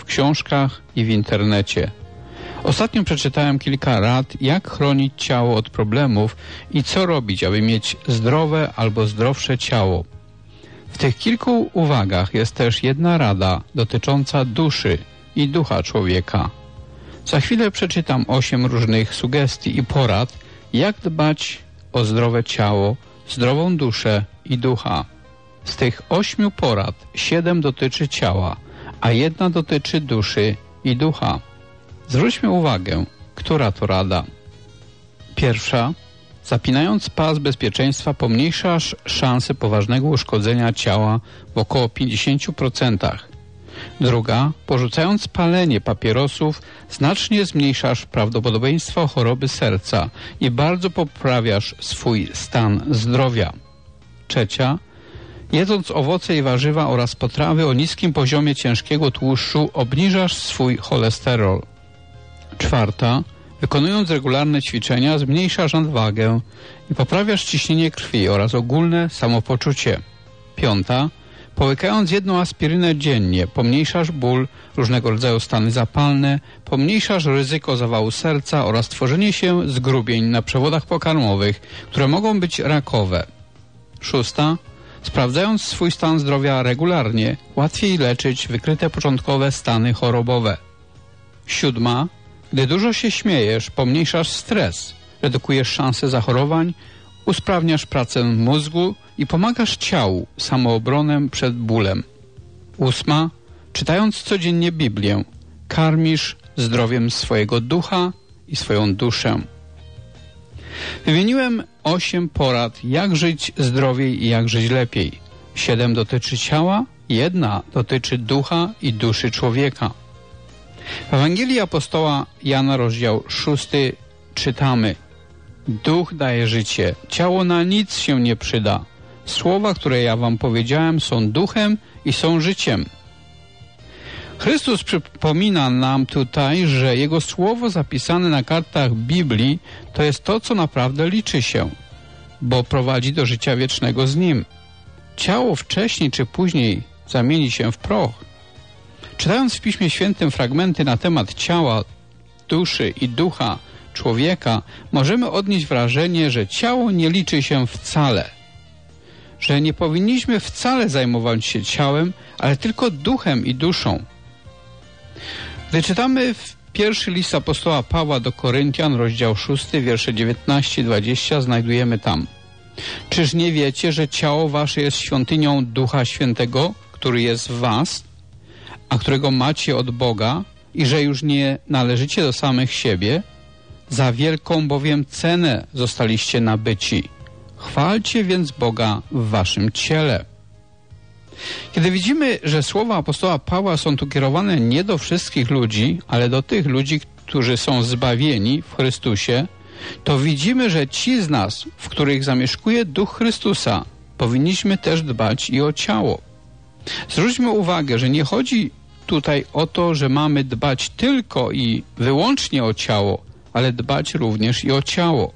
w książkach i w internecie. Ostatnio przeczytałem kilka rad, jak chronić ciało od problemów i co robić, aby mieć zdrowe albo zdrowsze ciało. W tych kilku uwagach jest też jedna rada dotycząca duszy i ducha człowieka. Za chwilę przeczytam osiem różnych sugestii i porad, jak dbać o zdrowe ciało, zdrową duszę i ducha. Z tych ośmiu porad siedem dotyczy ciała, a jedna dotyczy duszy i ducha. Zwróćmy uwagę, która to rada. Pierwsza. Zapinając pas bezpieczeństwa pomniejszasz szanse poważnego uszkodzenia ciała w około 50%. Druga. Porzucając palenie papierosów znacznie zmniejszasz prawdopodobieństwo choroby serca i bardzo poprawiasz swój stan zdrowia. Trzecia. Jedząc owoce i warzywa oraz potrawy o niskim poziomie ciężkiego tłuszczu obniżasz swój cholesterol. Czwarta. Wykonując regularne ćwiczenia zmniejszasz nadwagę i poprawiasz ciśnienie krwi oraz ogólne samopoczucie. Piąta. Połykając jedną aspirynę dziennie pomniejszasz ból, różnego rodzaju stany zapalne, pomniejszasz ryzyko zawału serca oraz tworzenie się zgrubień na przewodach pokarmowych, które mogą być rakowe. Szósta. Sprawdzając swój stan zdrowia regularnie, łatwiej leczyć wykryte początkowe stany chorobowe. Siódma. Gdy dużo się śmiejesz, pomniejszasz stres, redukujesz szanse zachorowań, usprawniasz pracę mózgu i pomagasz ciału samoobronem przed bólem. Ósma. Czytając codziennie Biblię, karmisz zdrowiem swojego ducha i swoją duszę. Wymieniłem osiem porad, jak żyć zdrowiej i jak żyć lepiej. Siedem dotyczy ciała, jedna dotyczy ducha i duszy człowieka. W Ewangelii apostoła Jana, rozdział 6, czytamy Duch daje życie, ciało na nic się nie przyda. Słowa, które ja wam powiedziałem, są duchem i są życiem. Chrystus przypomina nam tutaj, że Jego słowo zapisane na kartach Biblii to jest to, co naprawdę liczy się, bo prowadzi do życia wiecznego z Nim. Ciało wcześniej czy później zamieni się w proch. Czytając w Piśmie Świętym fragmenty na temat ciała, duszy i ducha człowieka, możemy odnieść wrażenie, że ciało nie liczy się wcale. Że nie powinniśmy wcale zajmować się ciałem, ale tylko duchem i duszą. Gdy czytamy w pierwszy list apostoła Pawła do Koryntian, rozdział 6, wiersze 19-20, znajdujemy tam. Czyż nie wiecie, że ciało wasze jest świątynią Ducha Świętego, który jest w was, a którego macie od Boga i że już nie należycie do samych siebie? Za wielką bowiem cenę zostaliście nabyci. Chwalcie więc Boga w waszym ciele. Kiedy widzimy, że słowa apostoła Pawła są tu kierowane nie do wszystkich ludzi, ale do tych ludzi, którzy są zbawieni w Chrystusie, to widzimy, że ci z nas, w których zamieszkuje Duch Chrystusa, powinniśmy też dbać i o ciało. Zwróćmy uwagę, że nie chodzi tutaj o to, że mamy dbać tylko i wyłącznie o ciało, ale dbać również i o ciało.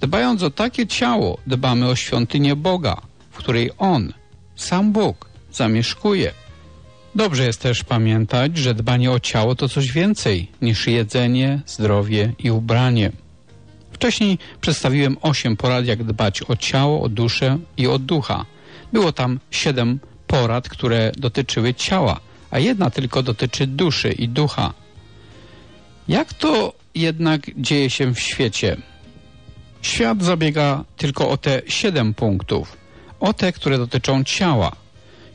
Dbając o takie ciało, dbamy o świątynię Boga, w której On, sam Bóg, zamieszkuje. Dobrze jest też pamiętać, że dbanie o ciało to coś więcej niż jedzenie, zdrowie i ubranie. Wcześniej przedstawiłem osiem porad, jak dbać o ciało, o duszę i o ducha. Było tam siedem porad, które dotyczyły ciała, a jedna tylko dotyczy duszy i ducha. Jak to jednak dzieje się w świecie? Świat zabiega tylko o te siedem punktów, o te, które dotyczą ciała.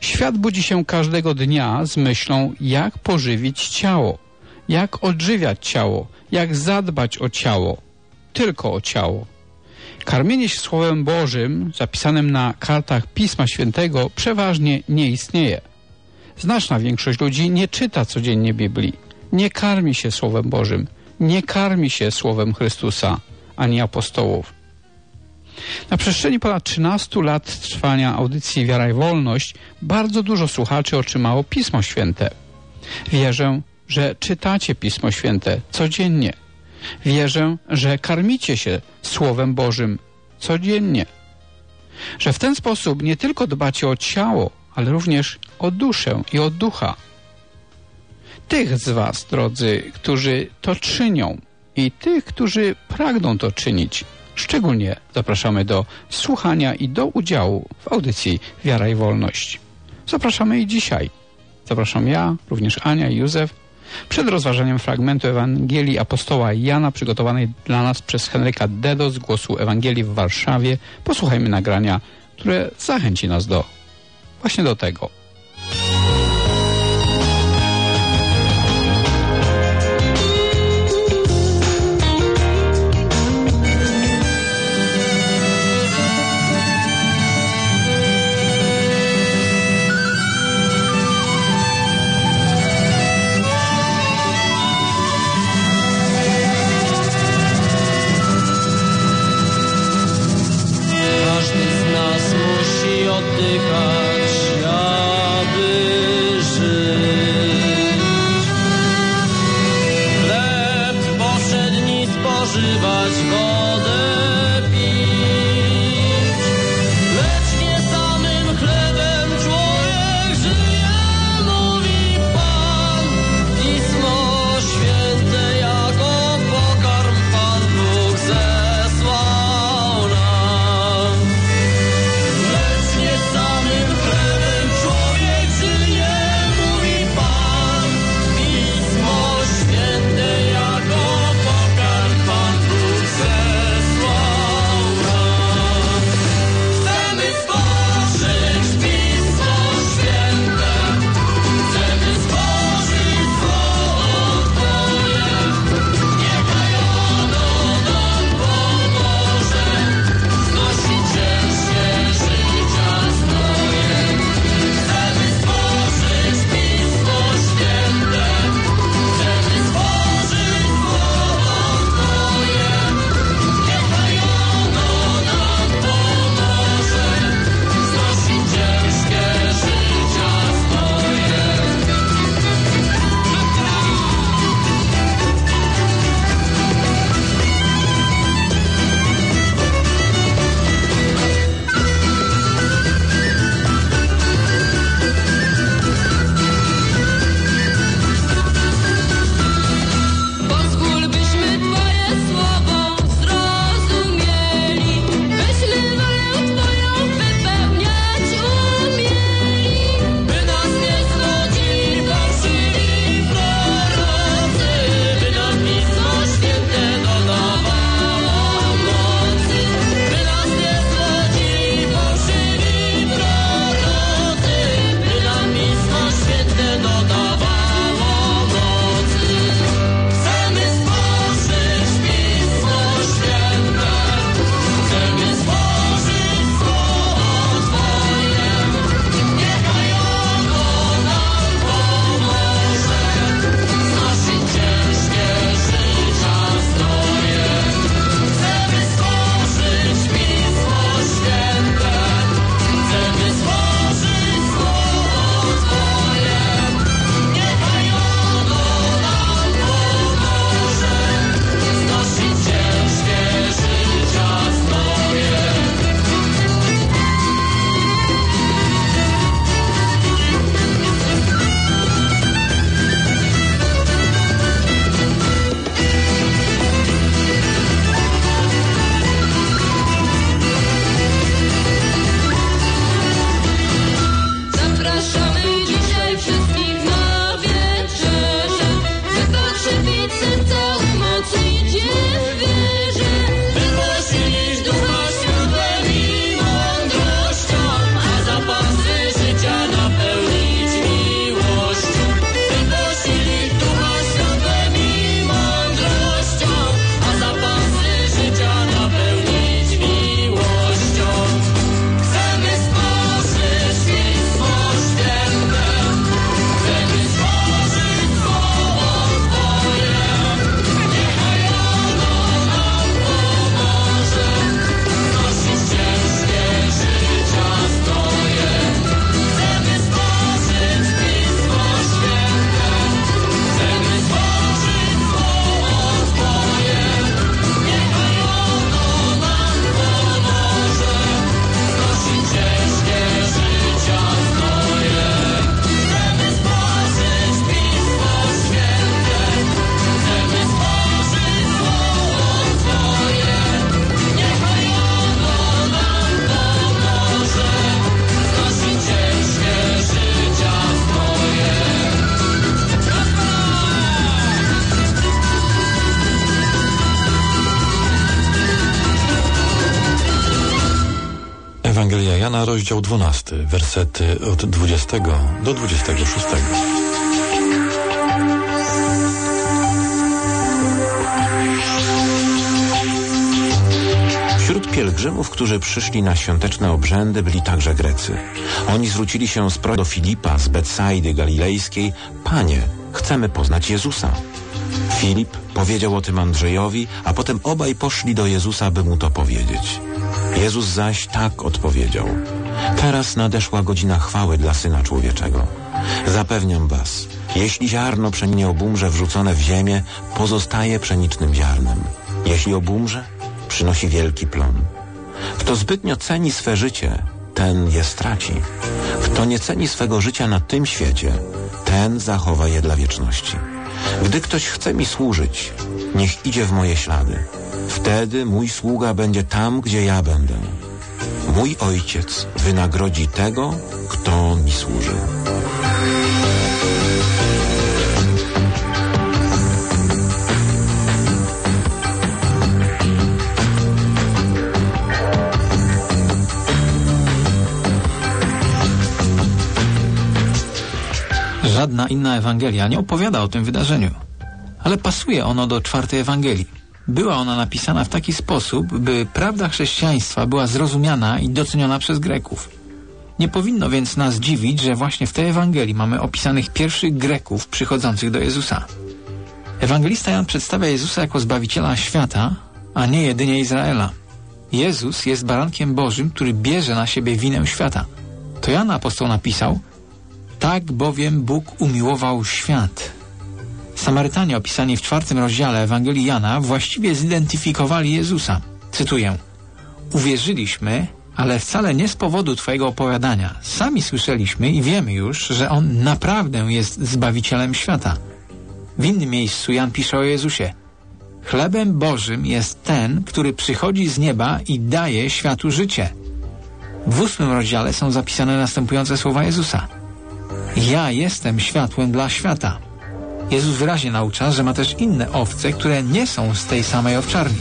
Świat budzi się każdego dnia z myślą, jak pożywić ciało, jak odżywiać ciało, jak zadbać o ciało, tylko o ciało. Karmienie się Słowem Bożym, zapisanym na kartach Pisma Świętego, przeważnie nie istnieje. Znaczna większość ludzi nie czyta codziennie Biblii, nie karmi się Słowem Bożym, nie karmi się Słowem Chrystusa ani apostołów. Na przestrzeni ponad 13 lat trwania audycji Wiara i Wolność bardzo dużo słuchaczy otrzymało Pismo Święte. Wierzę, że czytacie Pismo Święte codziennie. Wierzę, że karmicie się Słowem Bożym codziennie. Że w ten sposób nie tylko dbacie o ciało, ale również o duszę i o ducha. Tych z Was, drodzy, którzy to czynią i tych, którzy pragną to czynić, szczególnie zapraszamy do słuchania i do udziału w audycji Wiara i Wolność. Zapraszamy i dzisiaj. Zapraszam ja, również Ania i Józef, przed rozważaniem fragmentu Ewangelii apostoła Jana przygotowanej dla nas przez Henryka Dedo z Głosu Ewangelii w Warszawie. Posłuchajmy nagrania, które zachęci nas do właśnie do tego. Rozdział 12, wersety od 20 do 26. Wśród pielgrzymów, którzy przyszli na świąteczne obrzędy, byli także Grecy. Oni zwrócili się z do Filipa z Betsaidy Galilejskiej: Panie, chcemy poznać Jezusa. Filip powiedział o tym Andrzejowi, a potem obaj poszli do Jezusa, by mu to powiedzieć. Jezus zaś tak odpowiedział: Teraz nadeszła godzina chwały dla Syna Człowieczego. Zapewniam was, jeśli ziarno pszeninie obumrze wrzucone w ziemię, pozostaje pszenicznym ziarnem. Jeśli obumrze, przynosi wielki plon. Kto zbytnio ceni swe życie, ten je straci. Kto nie ceni swego życia na tym świecie, ten zachowa je dla wieczności. Gdy ktoś chce mi służyć, niech idzie w moje ślady. Wtedy mój sługa będzie tam, gdzie ja będę. Mój ojciec wynagrodzi tego, kto mi służy. Żadna inna Ewangelia nie opowiada o tym wydarzeniu, ale pasuje ono do czwartej Ewangelii. Była ona napisana w taki sposób, by prawda chrześcijaństwa była zrozumiana i doceniona przez Greków. Nie powinno więc nas dziwić, że właśnie w tej Ewangelii mamy opisanych pierwszych Greków przychodzących do Jezusa. Ewangelista Jan przedstawia Jezusa jako Zbawiciela świata, a nie jedynie Izraela. Jezus jest barankiem Bożym, który bierze na siebie winę świata. To Jan apostoł napisał – tak bowiem Bóg umiłował świat. Samarytanie opisani w czwartym rozdziale Ewangelii Jana właściwie zidentyfikowali Jezusa. Cytuję. Uwierzyliśmy, ale wcale nie z powodu Twojego opowiadania. Sami słyszeliśmy i wiemy już, że On naprawdę jest Zbawicielem świata. W innym miejscu Jan pisze o Jezusie. Chlebem Bożym jest ten, który przychodzi z nieba i daje światu życie. W ósmym rozdziale są zapisane następujące słowa Jezusa – ja jestem światłem dla świata. Jezus wyraźnie naucza, że ma też inne owce, które nie są z tej samej owczarni.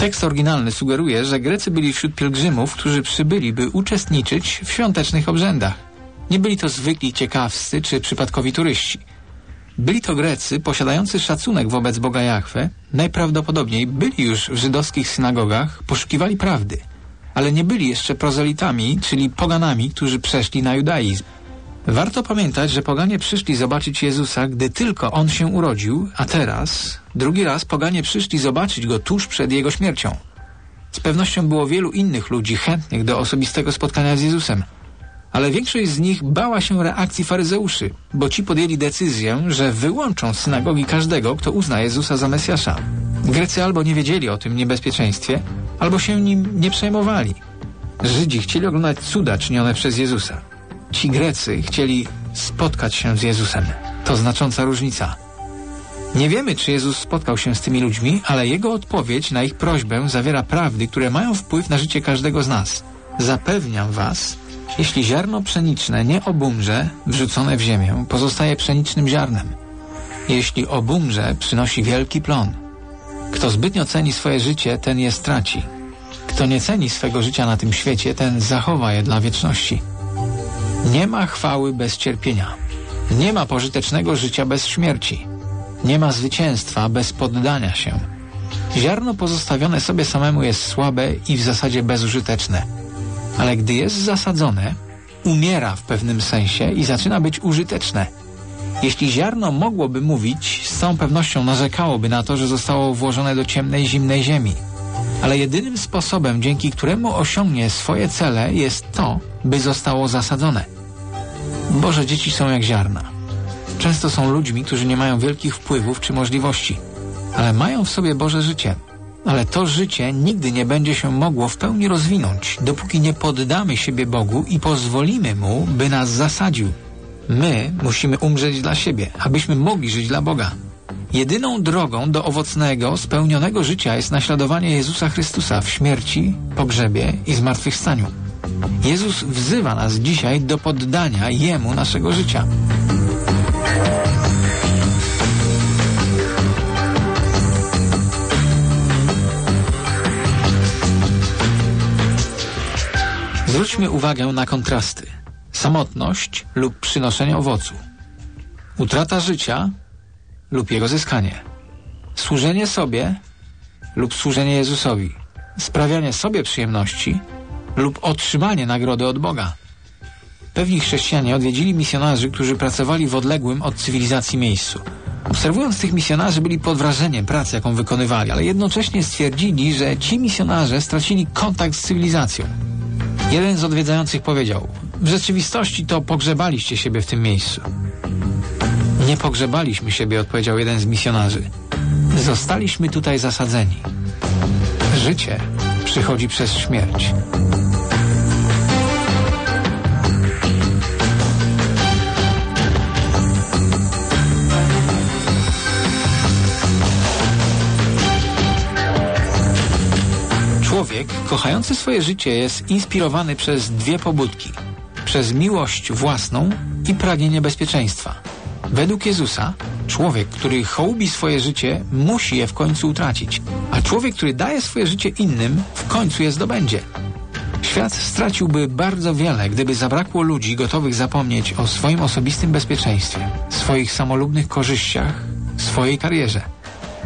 Tekst oryginalny sugeruje, że Grecy byli wśród pielgrzymów, którzy przybyli, by uczestniczyć w świątecznych obrzędach. Nie byli to zwykli ciekawscy czy przypadkowi turyści. Byli to Grecy posiadający szacunek wobec Boga Jahwe, najprawdopodobniej byli już w żydowskich synagogach, poszukiwali prawdy, ale nie byli jeszcze prozelitami, czyli poganami, którzy przeszli na judaizm. Warto pamiętać, że poganie przyszli zobaczyć Jezusa, gdy tylko On się urodził, a teraz, drugi raz poganie przyszli zobaczyć Go tuż przed Jego śmiercią. Z pewnością było wielu innych ludzi chętnych do osobistego spotkania z Jezusem – ale większość z nich bała się reakcji faryzeuszy, bo ci podjęli decyzję, że wyłączą z synagogi każdego, kto uzna Jezusa za Mesjasza. Grecy albo nie wiedzieli o tym niebezpieczeństwie, albo się nim nie przejmowali. Żydzi chcieli oglądać cuda czynione przez Jezusa. Ci Grecy chcieli spotkać się z Jezusem. To znacząca różnica. Nie wiemy, czy Jezus spotkał się z tymi ludźmi, ale Jego odpowiedź na ich prośbę zawiera prawdy, które mają wpływ na życie każdego z nas. Zapewniam Was, jeśli ziarno pszeniczne nie obumrze, wrzucone w ziemię, pozostaje pszenicznym ziarnem. Jeśli obumrze, przynosi wielki plon. Kto zbytnio ceni swoje życie, ten je straci. Kto nie ceni swego życia na tym świecie, ten zachowa je dla wieczności. Nie ma chwały bez cierpienia. Nie ma pożytecznego życia bez śmierci. Nie ma zwycięstwa bez poddania się. Ziarno pozostawione sobie samemu jest słabe i w zasadzie bezużyteczne ale gdy jest zasadzone, umiera w pewnym sensie i zaczyna być użyteczne. Jeśli ziarno mogłoby mówić, z całą pewnością narzekałoby na to, że zostało włożone do ciemnej, zimnej ziemi. Ale jedynym sposobem, dzięki któremu osiągnie swoje cele, jest to, by zostało zasadzone. Boże dzieci są jak ziarna. Często są ludźmi, którzy nie mają wielkich wpływów czy możliwości, ale mają w sobie Boże życie – ale to życie nigdy nie będzie się mogło w pełni rozwinąć, dopóki nie poddamy siebie Bogu i pozwolimy Mu, by nas zasadził. My musimy umrzeć dla siebie, abyśmy mogli żyć dla Boga. Jedyną drogą do owocnego, spełnionego życia jest naśladowanie Jezusa Chrystusa w śmierci, pogrzebie i zmartwychwstaniu. Jezus wzywa nas dzisiaj do poddania Jemu naszego życia. Zwróćmy uwagę na kontrasty. Samotność lub przynoszenie owocu. Utrata życia lub jego zyskanie. Służenie sobie lub służenie Jezusowi. Sprawianie sobie przyjemności lub otrzymanie nagrody od Boga. Pewni chrześcijanie odwiedzili misjonarzy, którzy pracowali w odległym od cywilizacji miejscu. Obserwując tych misjonarzy byli pod wrażeniem pracy, jaką wykonywali, ale jednocześnie stwierdzili, że ci misjonarze stracili kontakt z cywilizacją. Jeden z odwiedzających powiedział: W rzeczywistości to pogrzebaliście siebie w tym miejscu. Nie pogrzebaliśmy siebie, odpowiedział jeden z misjonarzy. Zostaliśmy tutaj zasadzeni. Życie przychodzi przez śmierć. Kochający swoje życie jest inspirowany przez dwie pobudki: przez miłość własną i pragnienie bezpieczeństwa. Według Jezusa, człowiek, który hołubi swoje życie, musi je w końcu utracić, a człowiek, który daje swoje życie innym, w końcu je zdobędzie. Świat straciłby bardzo wiele, gdyby zabrakło ludzi gotowych zapomnieć o swoim osobistym bezpieczeństwie, swoich samolubnych korzyściach, swojej karierze.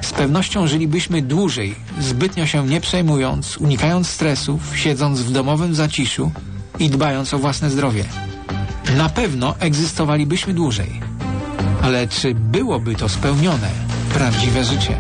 Z pewnością żylibyśmy dłużej, zbytnio się nie przejmując, unikając stresów, siedząc w domowym zaciszu i dbając o własne zdrowie. Na pewno egzystowalibyśmy dłużej. Ale czy byłoby to spełnione, prawdziwe życie?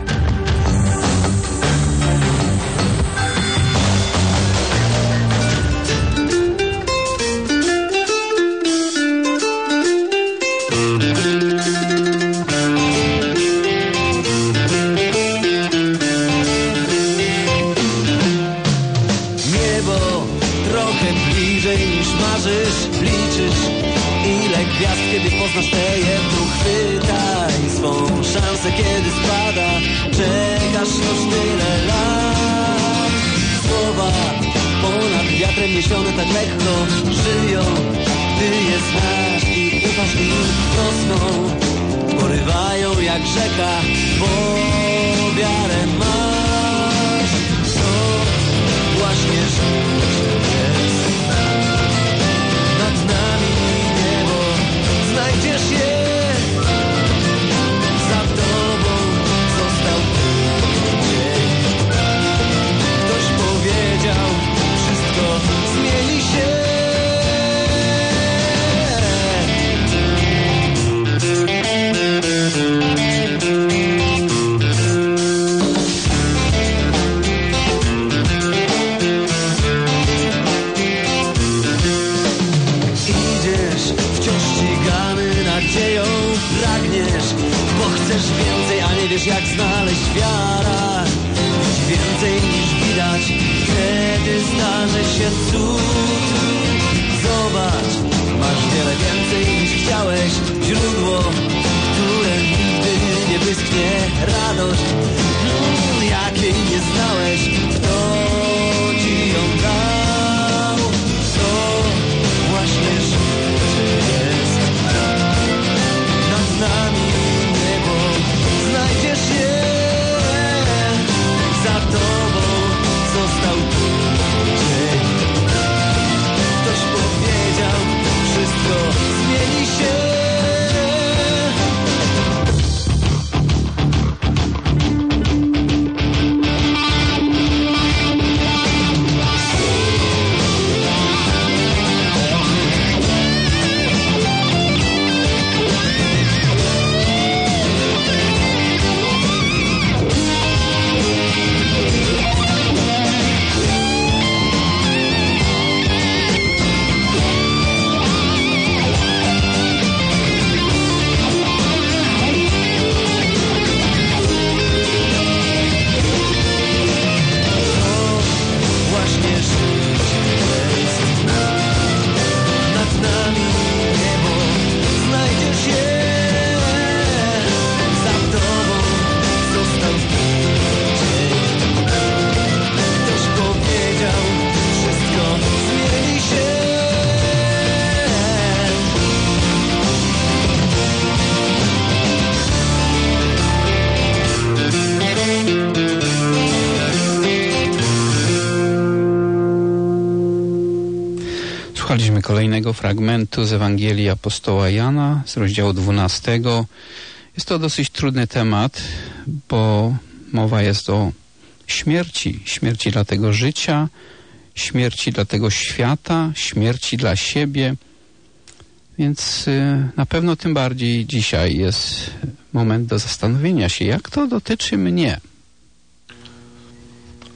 Fragmentu z Ewangelii Apostoła Jana z rozdziału 12. Jest to dosyć trudny temat, bo mowa jest o śmierci. Śmierci dla tego życia, śmierci dla tego świata, śmierci dla siebie. Więc y, na pewno tym bardziej dzisiaj jest moment do zastanowienia się, jak to dotyczy mnie.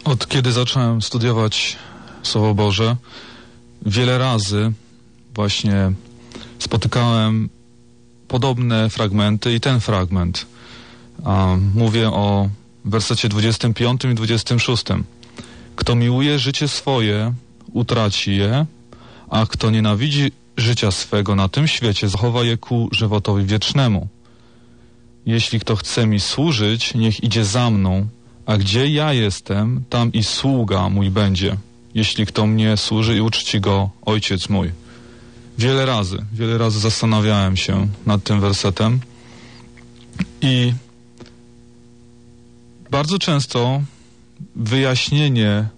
Od kiedy zacząłem studiować Słowo Boże, wiele razy właśnie spotykałem podobne fragmenty i ten fragment. mówię o wersecie 25 i 26. Kto miłuje życie swoje, utraci je, a kto nienawidzi życia swego na tym świecie, zachowa je ku żywotowi wiecznemu. Jeśli kto chce mi służyć, niech idzie za mną, a gdzie ja jestem, tam i sługa mój będzie. Jeśli kto mnie służy i uczci go ojciec mój. Wiele razy, wiele razy zastanawiałem się nad tym wersetem i bardzo często wyjaśnienie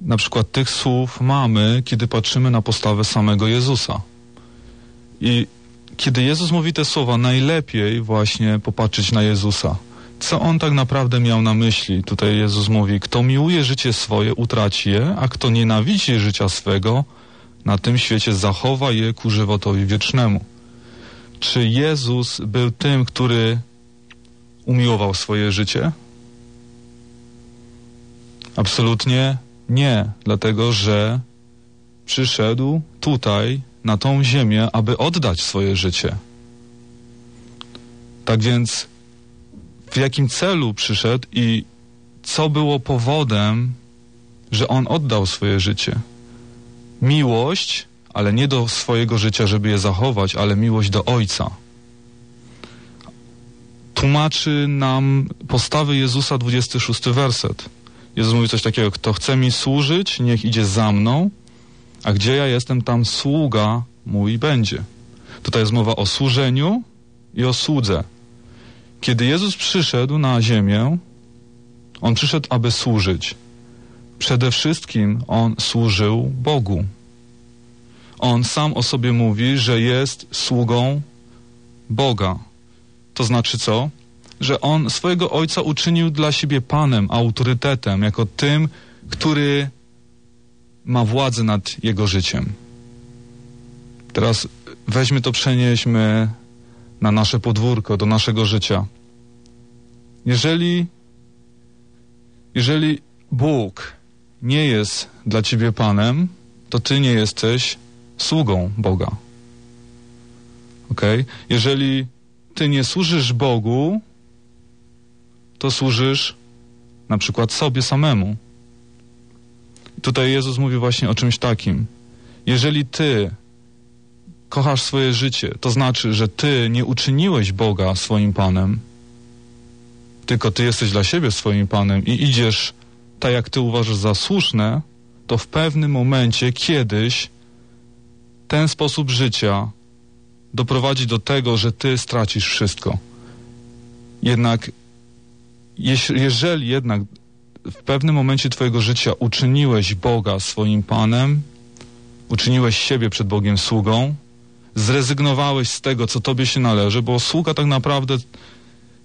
na przykład tych słów mamy, kiedy patrzymy na postawę samego Jezusa. I kiedy Jezus mówi te słowa, najlepiej właśnie popatrzeć na Jezusa. Co on tak naprawdę miał na myśli? Tutaj Jezus mówi: Kto miłuje życie swoje, utraci je, a kto nienawidzi życia swego, na tym świecie zachowa je ku żywotowi wiecznemu. Czy Jezus był tym, który umiłował swoje życie? Absolutnie nie, dlatego że przyszedł tutaj, na tą ziemię, aby oddać swoje życie. Tak więc, w jakim celu przyszedł i co było powodem, że on oddał swoje życie? Miłość, ale nie do swojego życia, żeby je zachować, ale miłość do Ojca. Tłumaczy nam postawy Jezusa 26 werset. Jezus mówi coś takiego, kto chce mi służyć, niech idzie za mną, a gdzie ja jestem, tam sługa mój będzie. Tutaj jest mowa o służeniu i o słudze. Kiedy Jezus przyszedł na ziemię, On przyszedł, aby służyć. Przede wszystkim On służył Bogu. On sam o sobie mówi, że jest sługą Boga. To znaczy co? Że On swojego Ojca uczynił dla siebie Panem, autorytetem, jako tym, który ma władzę nad Jego życiem. Teraz weźmy to, przenieśmy na nasze podwórko, do naszego życia. Jeżeli, jeżeli Bóg nie jest dla ciebie Panem, to ty nie jesteś sługą Boga. Ok? Jeżeli ty nie służysz Bogu, to służysz na przykład sobie samemu. Tutaj Jezus mówi właśnie o czymś takim. Jeżeli ty kochasz swoje życie, to znaczy, że ty nie uczyniłeś Boga swoim Panem, tylko ty jesteś dla siebie swoim Panem i idziesz tak, jak ty uważasz za słuszne, to w pewnym momencie kiedyś ten sposób życia doprowadzi do tego, że ty stracisz wszystko. Jednak jeżeli jednak w pewnym momencie twojego życia uczyniłeś Boga swoim Panem, uczyniłeś siebie przed Bogiem sługą, zrezygnowałeś z tego, co tobie się należy, bo sługa tak naprawdę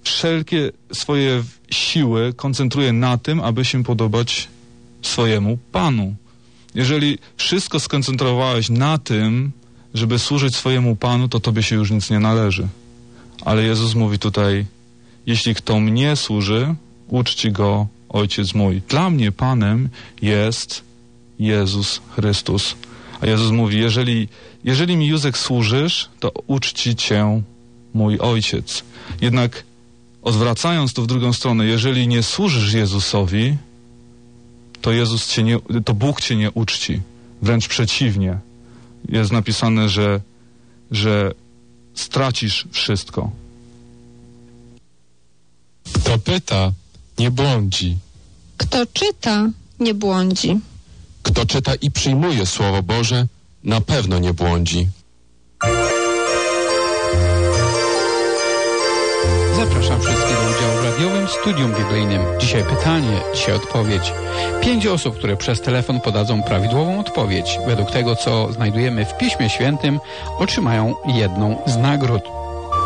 wszelkie swoje siły koncentruje na tym, aby się podobać swojemu Panu. Jeżeli wszystko skoncentrowałeś na tym, żeby służyć swojemu Panu, to tobie się już nic nie należy. Ale Jezus mówi tutaj, jeśli kto mnie służy, uczci go Ojciec mój. Dla mnie Panem jest Jezus Chrystus. A Jezus mówi, jeżeli, jeżeli mi Józek służysz, to uczci cię mój Ojciec. Jednak odwracając to w drugą stronę, jeżeli nie służysz Jezusowi, to Jezus cię nie, to Bóg cię nie uczci. Wręcz przeciwnie. Jest napisane, że, że stracisz wszystko. Kto pyta, nie błądzi. Kto czyta, nie błądzi. Kto czyta i przyjmuje Słowo Boże, na pewno nie błądzi. Zapraszam wszystkich do udziału radiowym studium biblijnym. Dzisiaj pytanie, dzisiaj odpowiedź. Pięć osób, które przez telefon podadzą prawidłową odpowiedź, według tego, co znajdujemy w Piśmie Świętym, otrzymają jedną z nagród.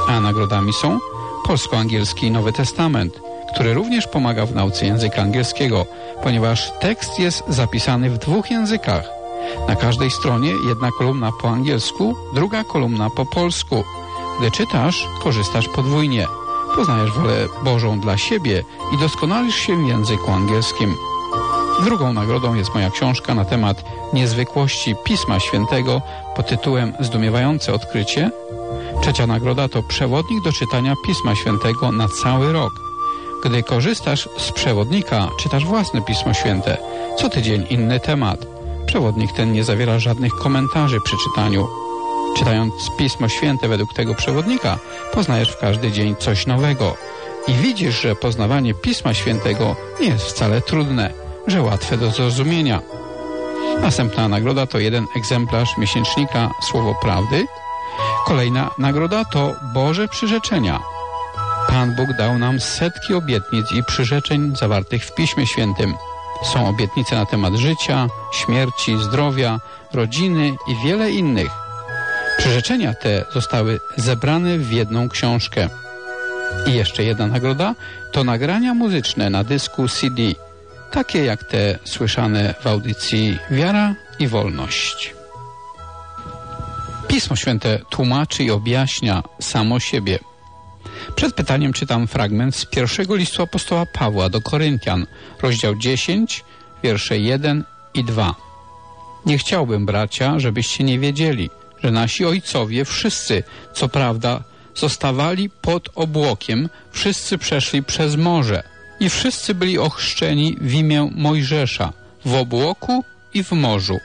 A nagrodami są polsko-angielski Nowy Testament, który również pomaga w nauce języka angielskiego, ponieważ tekst jest zapisany w dwóch językach. Na każdej stronie jedna kolumna po angielsku, druga kolumna po polsku. Gdy czytasz, korzystasz podwójnie. Poznajesz wolę Bożą dla siebie i doskonalisz się w języku angielskim. Drugą nagrodą jest moja książka na temat niezwykłości Pisma Świętego pod tytułem Zdumiewające odkrycie. Trzecia nagroda to przewodnik do czytania Pisma Świętego na cały rok. Gdy korzystasz z przewodnika, czytasz własne Pismo Święte. Co tydzień inny temat. Przewodnik ten nie zawiera żadnych komentarzy przy czytaniu. Czytając Pismo Święte według tego przewodnika, poznajesz w każdy dzień coś nowego. I widzisz, że poznawanie Pisma Świętego nie jest wcale trudne, że łatwe do zrozumienia. Następna nagroda to jeden egzemplarz miesięcznika Słowo Prawdy. Kolejna nagroda to Boże Przyrzeczenia. Pan Bóg dał nam setki obietnic i przyrzeczeń zawartych w Piśmie Świętym. Są obietnice na temat życia, śmierci, zdrowia, rodziny i wiele innych. Przyrzeczenia te zostały zebrane w jedną książkę. I jeszcze jedna nagroda to nagrania muzyczne na dysku CD, takie jak te słyszane w audycji Wiara i Wolność. Pismo Święte tłumaczy i objaśnia samo siebie. Przed pytaniem czytam fragment z pierwszego listu apostoła Pawła do Koryntian, rozdział 10, wiersze 1 i 2. Nie chciałbym, bracia, żebyście nie wiedzieli, że nasi ojcowie wszyscy, co prawda, zostawali pod obłokiem, wszyscy przeszli przez morze i wszyscy byli ochrzczeni w imię Mojżesza, w obłoku i w morzu.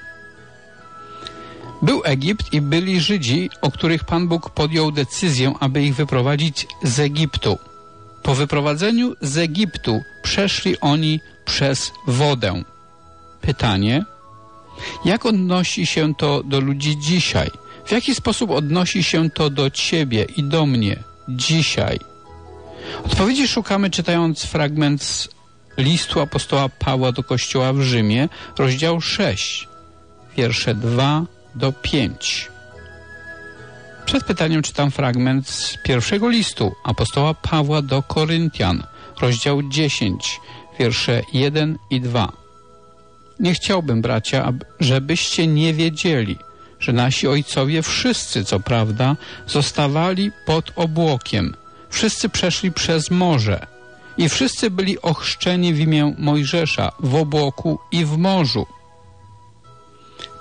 Był Egipt i byli Żydzi, o których Pan Bóg podjął decyzję, aby ich wyprowadzić z Egiptu. Po wyprowadzeniu z Egiptu przeszli oni przez wodę. Pytanie, jak odnosi się to do ludzi dzisiaj? W jaki sposób odnosi się to do Ciebie i do mnie dzisiaj? Odpowiedzi szukamy czytając fragment z listu apostoła Pawła do kościoła w Rzymie, rozdział 6, wiersze 2 do 5. Przed pytaniem czytam fragment z pierwszego listu apostoła Pawła do Koryntian, rozdział 10, wiersze 1 i 2. Nie chciałbym, bracia, żebyście nie wiedzieli, że nasi ojcowie wszyscy, co prawda, zostawali pod obłokiem, wszyscy przeszli przez morze i wszyscy byli ochrzczeni w imię Mojżesza w obłoku i w morzu.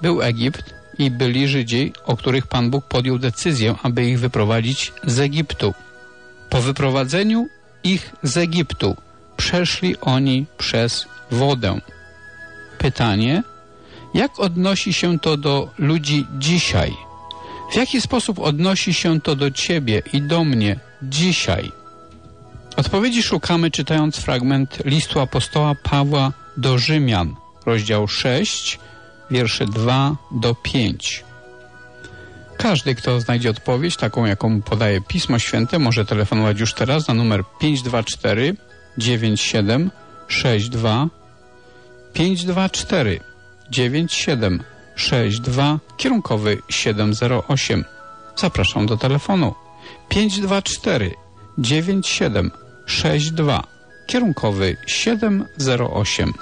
Był Egipt i byli Żydzi, o których Pan Bóg podjął decyzję, aby ich wyprowadzić z Egiptu. Po wyprowadzeniu ich z Egiptu przeszli oni przez wodę. Pytanie, jak odnosi się to do ludzi dzisiaj? W jaki sposób odnosi się to do Ciebie i do mnie dzisiaj? Odpowiedzi szukamy czytając fragment listu apostoła Pawła do Rzymian, rozdział 6, wiersze 2 do 5. Każdy, kto znajdzie odpowiedź, taką jaką podaje Pismo Święte, może telefonować już teraz na numer 524 97 62 524 9762 kierunkowy 708. Zapraszam do telefonu 524 9762 kierunkowy 708.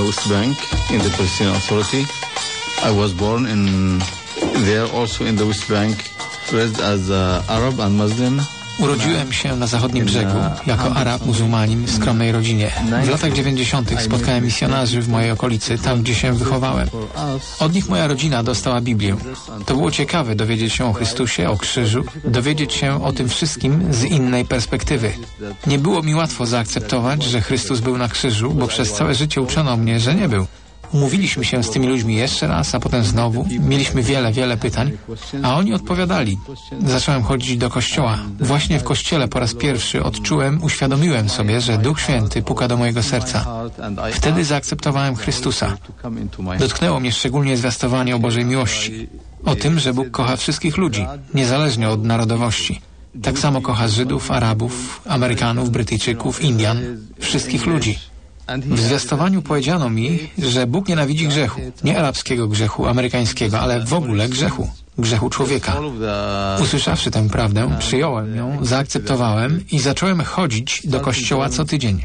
The West Bank in the Palestinian Authority. I was born in there also in the West Bank, raised as Arab and Muslim Urodziłem się na zachodnim brzegu jako Arab muzułmanin w skromnej rodzinie. W latach 90. spotkałem misjonarzy w mojej okolicy, tam gdzie się wychowałem. Od nich moja rodzina dostała Biblię. To było ciekawe dowiedzieć się o Chrystusie, o krzyżu, dowiedzieć się o tym wszystkim z innej perspektywy. Nie było mi łatwo zaakceptować, że Chrystus był na krzyżu, bo przez całe życie uczono mnie, że nie był. Umówiliśmy się z tymi ludźmi jeszcze raz, a potem znowu. Mieliśmy wiele, wiele pytań, a oni odpowiadali. Zacząłem chodzić do kościoła. Właśnie w kościele po raz pierwszy odczułem, uświadomiłem sobie, że Duch Święty puka do mojego serca. Wtedy zaakceptowałem Chrystusa. Dotknęło mnie szczególnie zwiastowanie o Bożej miłości. O tym, że Bóg kocha wszystkich ludzi, niezależnie od narodowości. Tak samo kocha Żydów, Arabów, Amerykanów, Brytyjczyków, Indian, wszystkich ludzi. W zwiastowaniu powiedziano mi, że Bóg nienawidzi grzechu. Nie arabskiego grzechu, amerykańskiego, ale w ogóle grzechu. Grzechu człowieka. Usłyszawszy tę prawdę, przyjąłem ją, zaakceptowałem i zacząłem chodzić do kościoła co tydzień.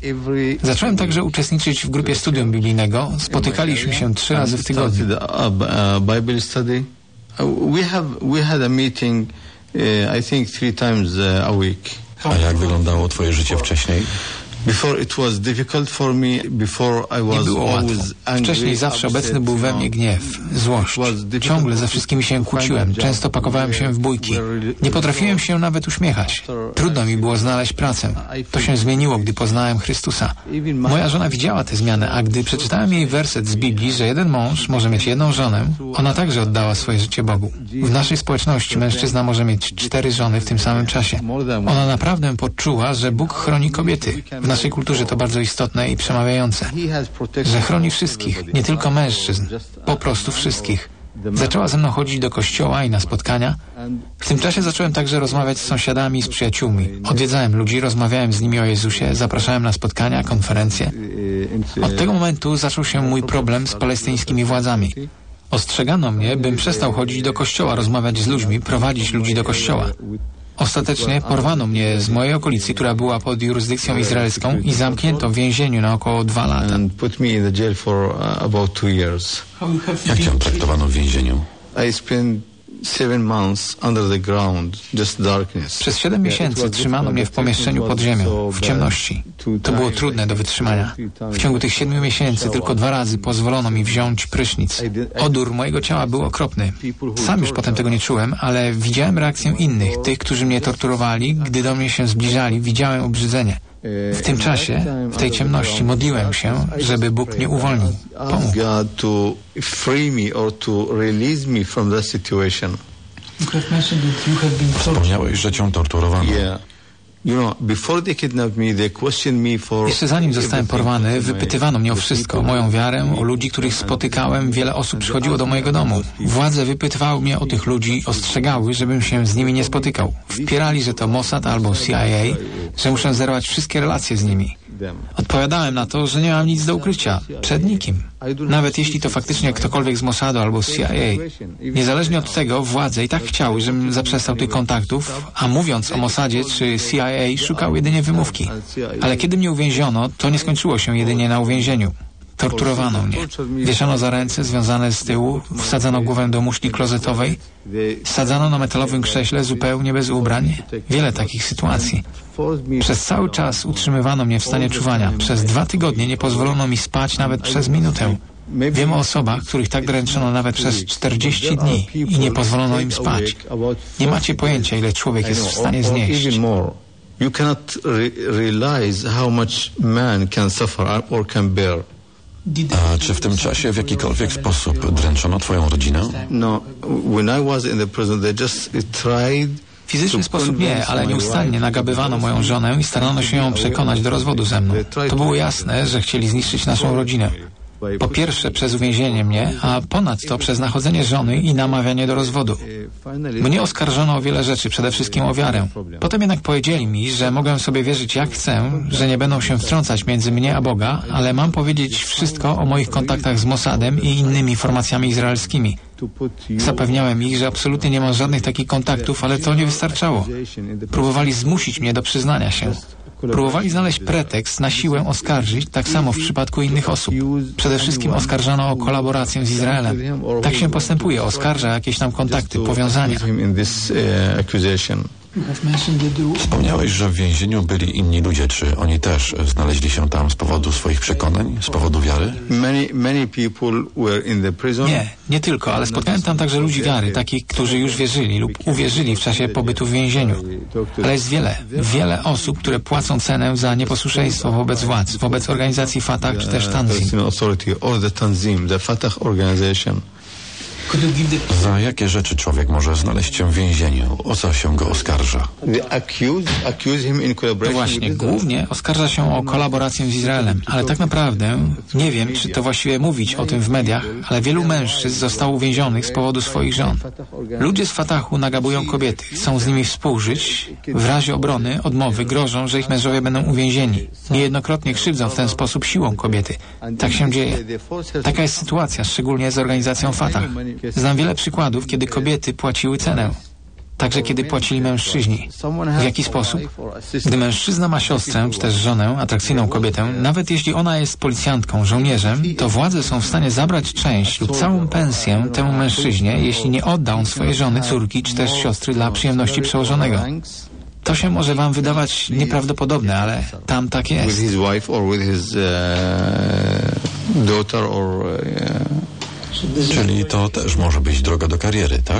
Zacząłem także uczestniczyć w grupie studium biblijnego. Spotykaliśmy się trzy razy w tygodniu. Bible study. We have we had a meeting, uh, I think three times uh, a week. A jak wyglądało twoje życie wcześniej? Before it was difficult for me, before I Nie było łatwo. Wcześniej zawsze obecny był we mnie gniew, złość. Ciągle ze wszystkimi się kłóciłem, często pakowałem się w bójki. Nie potrafiłem się nawet uśmiechać. Trudno mi było znaleźć pracę. To się zmieniło, gdy poznałem Chrystusa. Moja żona widziała tę zmianę, a gdy przeczytałem jej werset z Biblii, że jeden mąż może mieć jedną żonę, ona także oddała swoje życie Bogu. W naszej społeczności mężczyzna może mieć cztery żony w tym samym czasie. Ona naprawdę poczuła, że Bóg chroni kobiety. W naszej kulturze to bardzo istotne i przemawiające że chroni wszystkich, nie tylko mężczyzn, po prostu wszystkich. Zaczęła ze mną chodzić do kościoła i na spotkania. W tym czasie zacząłem także rozmawiać z sąsiadami i z przyjaciółmi. Odwiedzałem ludzi, rozmawiałem z nimi o Jezusie, zapraszałem na spotkania, konferencje. Od tego momentu zaczął się mój problem z palestyńskimi władzami. Ostrzegano mnie, bym przestał chodzić do kościoła, rozmawiać z ludźmi, prowadzić ludzi do kościoła. Ostatecznie porwano mnie z mojej okolicy, która była pod jurysdykcją izraelską i zamknięto w więzieniu na około dwa lata. uh. Jak cię traktowano w więzieniu? Przez siedem miesięcy trzymano mnie w pomieszczeniu pod ziemią, w ciemności. To było trudne do wytrzymania. W ciągu tych siedmiu miesięcy tylko dwa razy pozwolono mi wziąć prysznic. Odór mojego ciała był okropny. Sam już potem tego nie czułem, ale widziałem reakcję innych, tych, którzy mnie torturowali, gdy do mnie się zbliżali, widziałem obrzydzenie. W tym czasie, w tej ciemności modliłem się, żeby Bóg mnie uwolnił. Pomógł. Wspomniałeś, że cię torturowano. Jeszcze zanim zostałem porwany, wypytywano mnie o wszystko, moją wiarę, o ludzi, których spotykałem. Wiele osób przychodziło do mojego domu. Władze wypytywały mnie o tych ludzi, ostrzegały, żebym się z nimi nie spotykał. Wpierali, że to Mossad albo CIA, że muszę zerwać wszystkie relacje z nimi. Odpowiadałem na to, że nie mam nic do ukrycia. Przed nikim. Nawet jeśli to faktycznie ktokolwiek z Mossadu albo z CIA. Niezależnie od tego, władze i tak chciały, żebym zaprzestał tych kontaktów, a mówiąc o Mossadzie czy CIA, szukały jedynie wymówki. Ale kiedy mnie uwięziono, to nie skończyło się jedynie na uwięzieniu. Torturowano mnie. Wieszano za ręce związane z tyłu, wsadzano głowę do muszli klozetowej, sadzano na metalowym krześle zupełnie bez ubrań. Wiele takich sytuacji. Przez cały czas utrzymywano mnie w stanie czuwania. Przez dwa tygodnie nie pozwolono mi spać nawet przez minutę. Wiem o osobach, których tak dręczono nawet przez 40 dni i nie pozwolono im spać. Nie macie pojęcia, ile człowiek jest w stanie znieść. You cannot re- realize how much man can suffer or can bear. A czy w tym czasie w jakikolwiek sposób dręczono twoją rodzinę? No, when I was in the prison, they just tried W fizyczny sposób nie, ale nieustannie nagabywano moją żonę i starano się ją przekonać do rozwodu ze mną. To było jasne, że chcieli zniszczyć naszą rodzinę. Po pierwsze przez uwięzienie mnie, a ponadto przez nachodzenie żony i namawianie do rozwodu. Mnie oskarżono o wiele rzeczy, przede wszystkim o wiarę. Potem jednak powiedzieli mi, że mogę sobie wierzyć jak chcę, że nie będą się wtrącać między mnie a Boga, ale mam powiedzieć wszystko o moich kontaktach z Mossadem i innymi formacjami izraelskimi. Zapewniałem ich, że absolutnie nie mam żadnych takich kontaktów, ale to nie wystarczało. Próbowali zmusić mnie do przyznania się. Próbowali znaleźć pretekst na siłę oskarżyć, tak samo w przypadku innych osób. Przede wszystkim oskarżano o kolaborację z Izraelem. Tak się postępuje, oskarża jakieś tam kontakty, powiązania. Wspomniałeś, że w więzieniu byli inni ludzie. Czy oni też znaleźli się tam z powodu swoich przekonań, z powodu wiary? Nie, nie tylko, ale spotkałem tam także ludzi wiary, takich, którzy już wierzyli lub uwierzyli w czasie pobytu w więzieniu. Ale jest wiele, wiele osób, które płacą cenę za nieposłuszeństwo wobec władz, wobec organizacji Fatah czy też Tanzim. Za jakie rzeczy człowiek może znaleźć się w więzieniu? O co się go oskarża? They accuse, accuse him in No collaboration właśnie, głównie oskarża się o kolaborację z Izraelem, ale tak naprawdę nie wiem, czy to właściwie mówić o tym w mediach, ale wielu mężczyzn zostało uwięzionych z powodu swoich żon. Ludzie z Fatahu nagabują kobiety, chcą z nimi współżyć. W razie obrony, odmowy grożą, że ich mężowie będą uwięzieni. Niejednokrotnie krzywdzą w ten sposób siłą kobiety. Tak się dzieje. Taka jest sytuacja, szczególnie z organizacją Fatah. Znam wiele przykładów, kiedy kobiety płaciły cenę. Także kiedy płacili mężczyźni. W jaki sposób? Gdy mężczyzna ma siostrę, czy też żonę, atrakcyjną kobietę, nawet jeśli ona jest policjantką, żołnierzem, to władze są w stanie zabrać część lub całą pensję temu mężczyźnie, jeśli nie odda on swojej żony, córki, czy też siostry dla przyjemności przełożonego. To się może wam wydawać nieprawdopodobne, ale tam tak jest. Czyli to też może być droga do kariery, tak?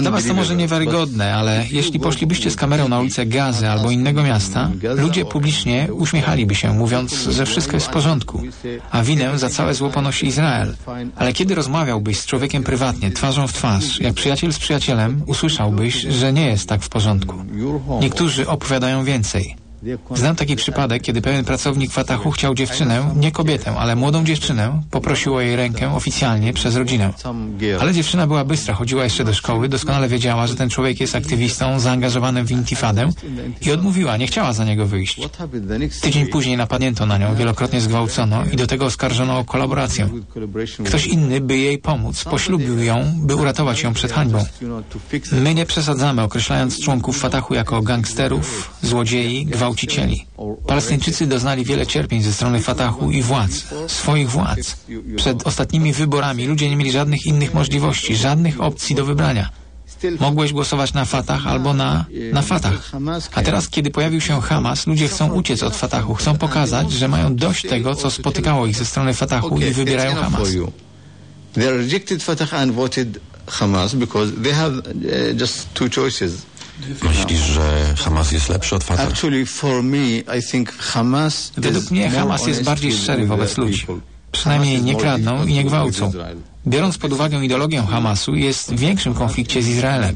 Dla was to może niewiarygodne, ale jeśli poszlibyście z kamerą na ulicę Gazy albo innego miasta, ludzie publicznie uśmiechaliby się, mówiąc, że wszystko jest w porządku, a winę za całe zło ponosi Izrael. Ale kiedy rozmawiałbyś z człowiekiem prywatnie, twarzą w twarz, jak przyjaciel z przyjacielem, usłyszałbyś, że nie jest tak w porządku. Niektórzy opowiadają więcej. Znam taki przypadek, kiedy pewien pracownik Fatahu chciał dziewczynę, nie kobietę, ale młodą dziewczynę, poprosił o jej rękę oficjalnie przez rodzinę. Ale dziewczyna była bystra, chodziła jeszcze do szkoły, doskonale wiedziała, że ten człowiek jest aktywistą zaangażowanym w intifadę i odmówiła, nie chciała za niego wyjść. Tydzień później napadnięto na nią, wielokrotnie zgwałcono i do tego oskarżono o kolaborację. Ktoś inny, by jej pomóc, poślubił ją, by uratować ją przed hańbą. My nie przesadzamy, określając członków Fatahu jako gangsterów, złodziei, gwałcicieli. Palestyńczycy doznali wiele cierpień ze strony Fatahu i władz, swoich władz. Przed ostatnimi wyborami ludzie nie mieli żadnych innych możliwości, żadnych opcji do wybrania. Mogłeś głosować na Fatah albo na, na Fatah. A teraz, kiedy pojawił się Hamas, ludzie chcą uciec od Fatahu, chcą pokazać, że mają dość tego, co spotykało ich ze strony Fatahu i wybierają Hamas. They rejected Fatah and voted Hamas because they have uh, just two choices. Myślisz, że Hamas jest lepszy od Fatah? Actually, for me, I think Hamas. Według is mnie more Hamas jest bardziej szczery wobec the ludzi. people. Przynajmniej nie kradną i nie gwałcą. Biorąc pod uwagę ideologię Hamasu, jest w większym konflikcie z Izraelem.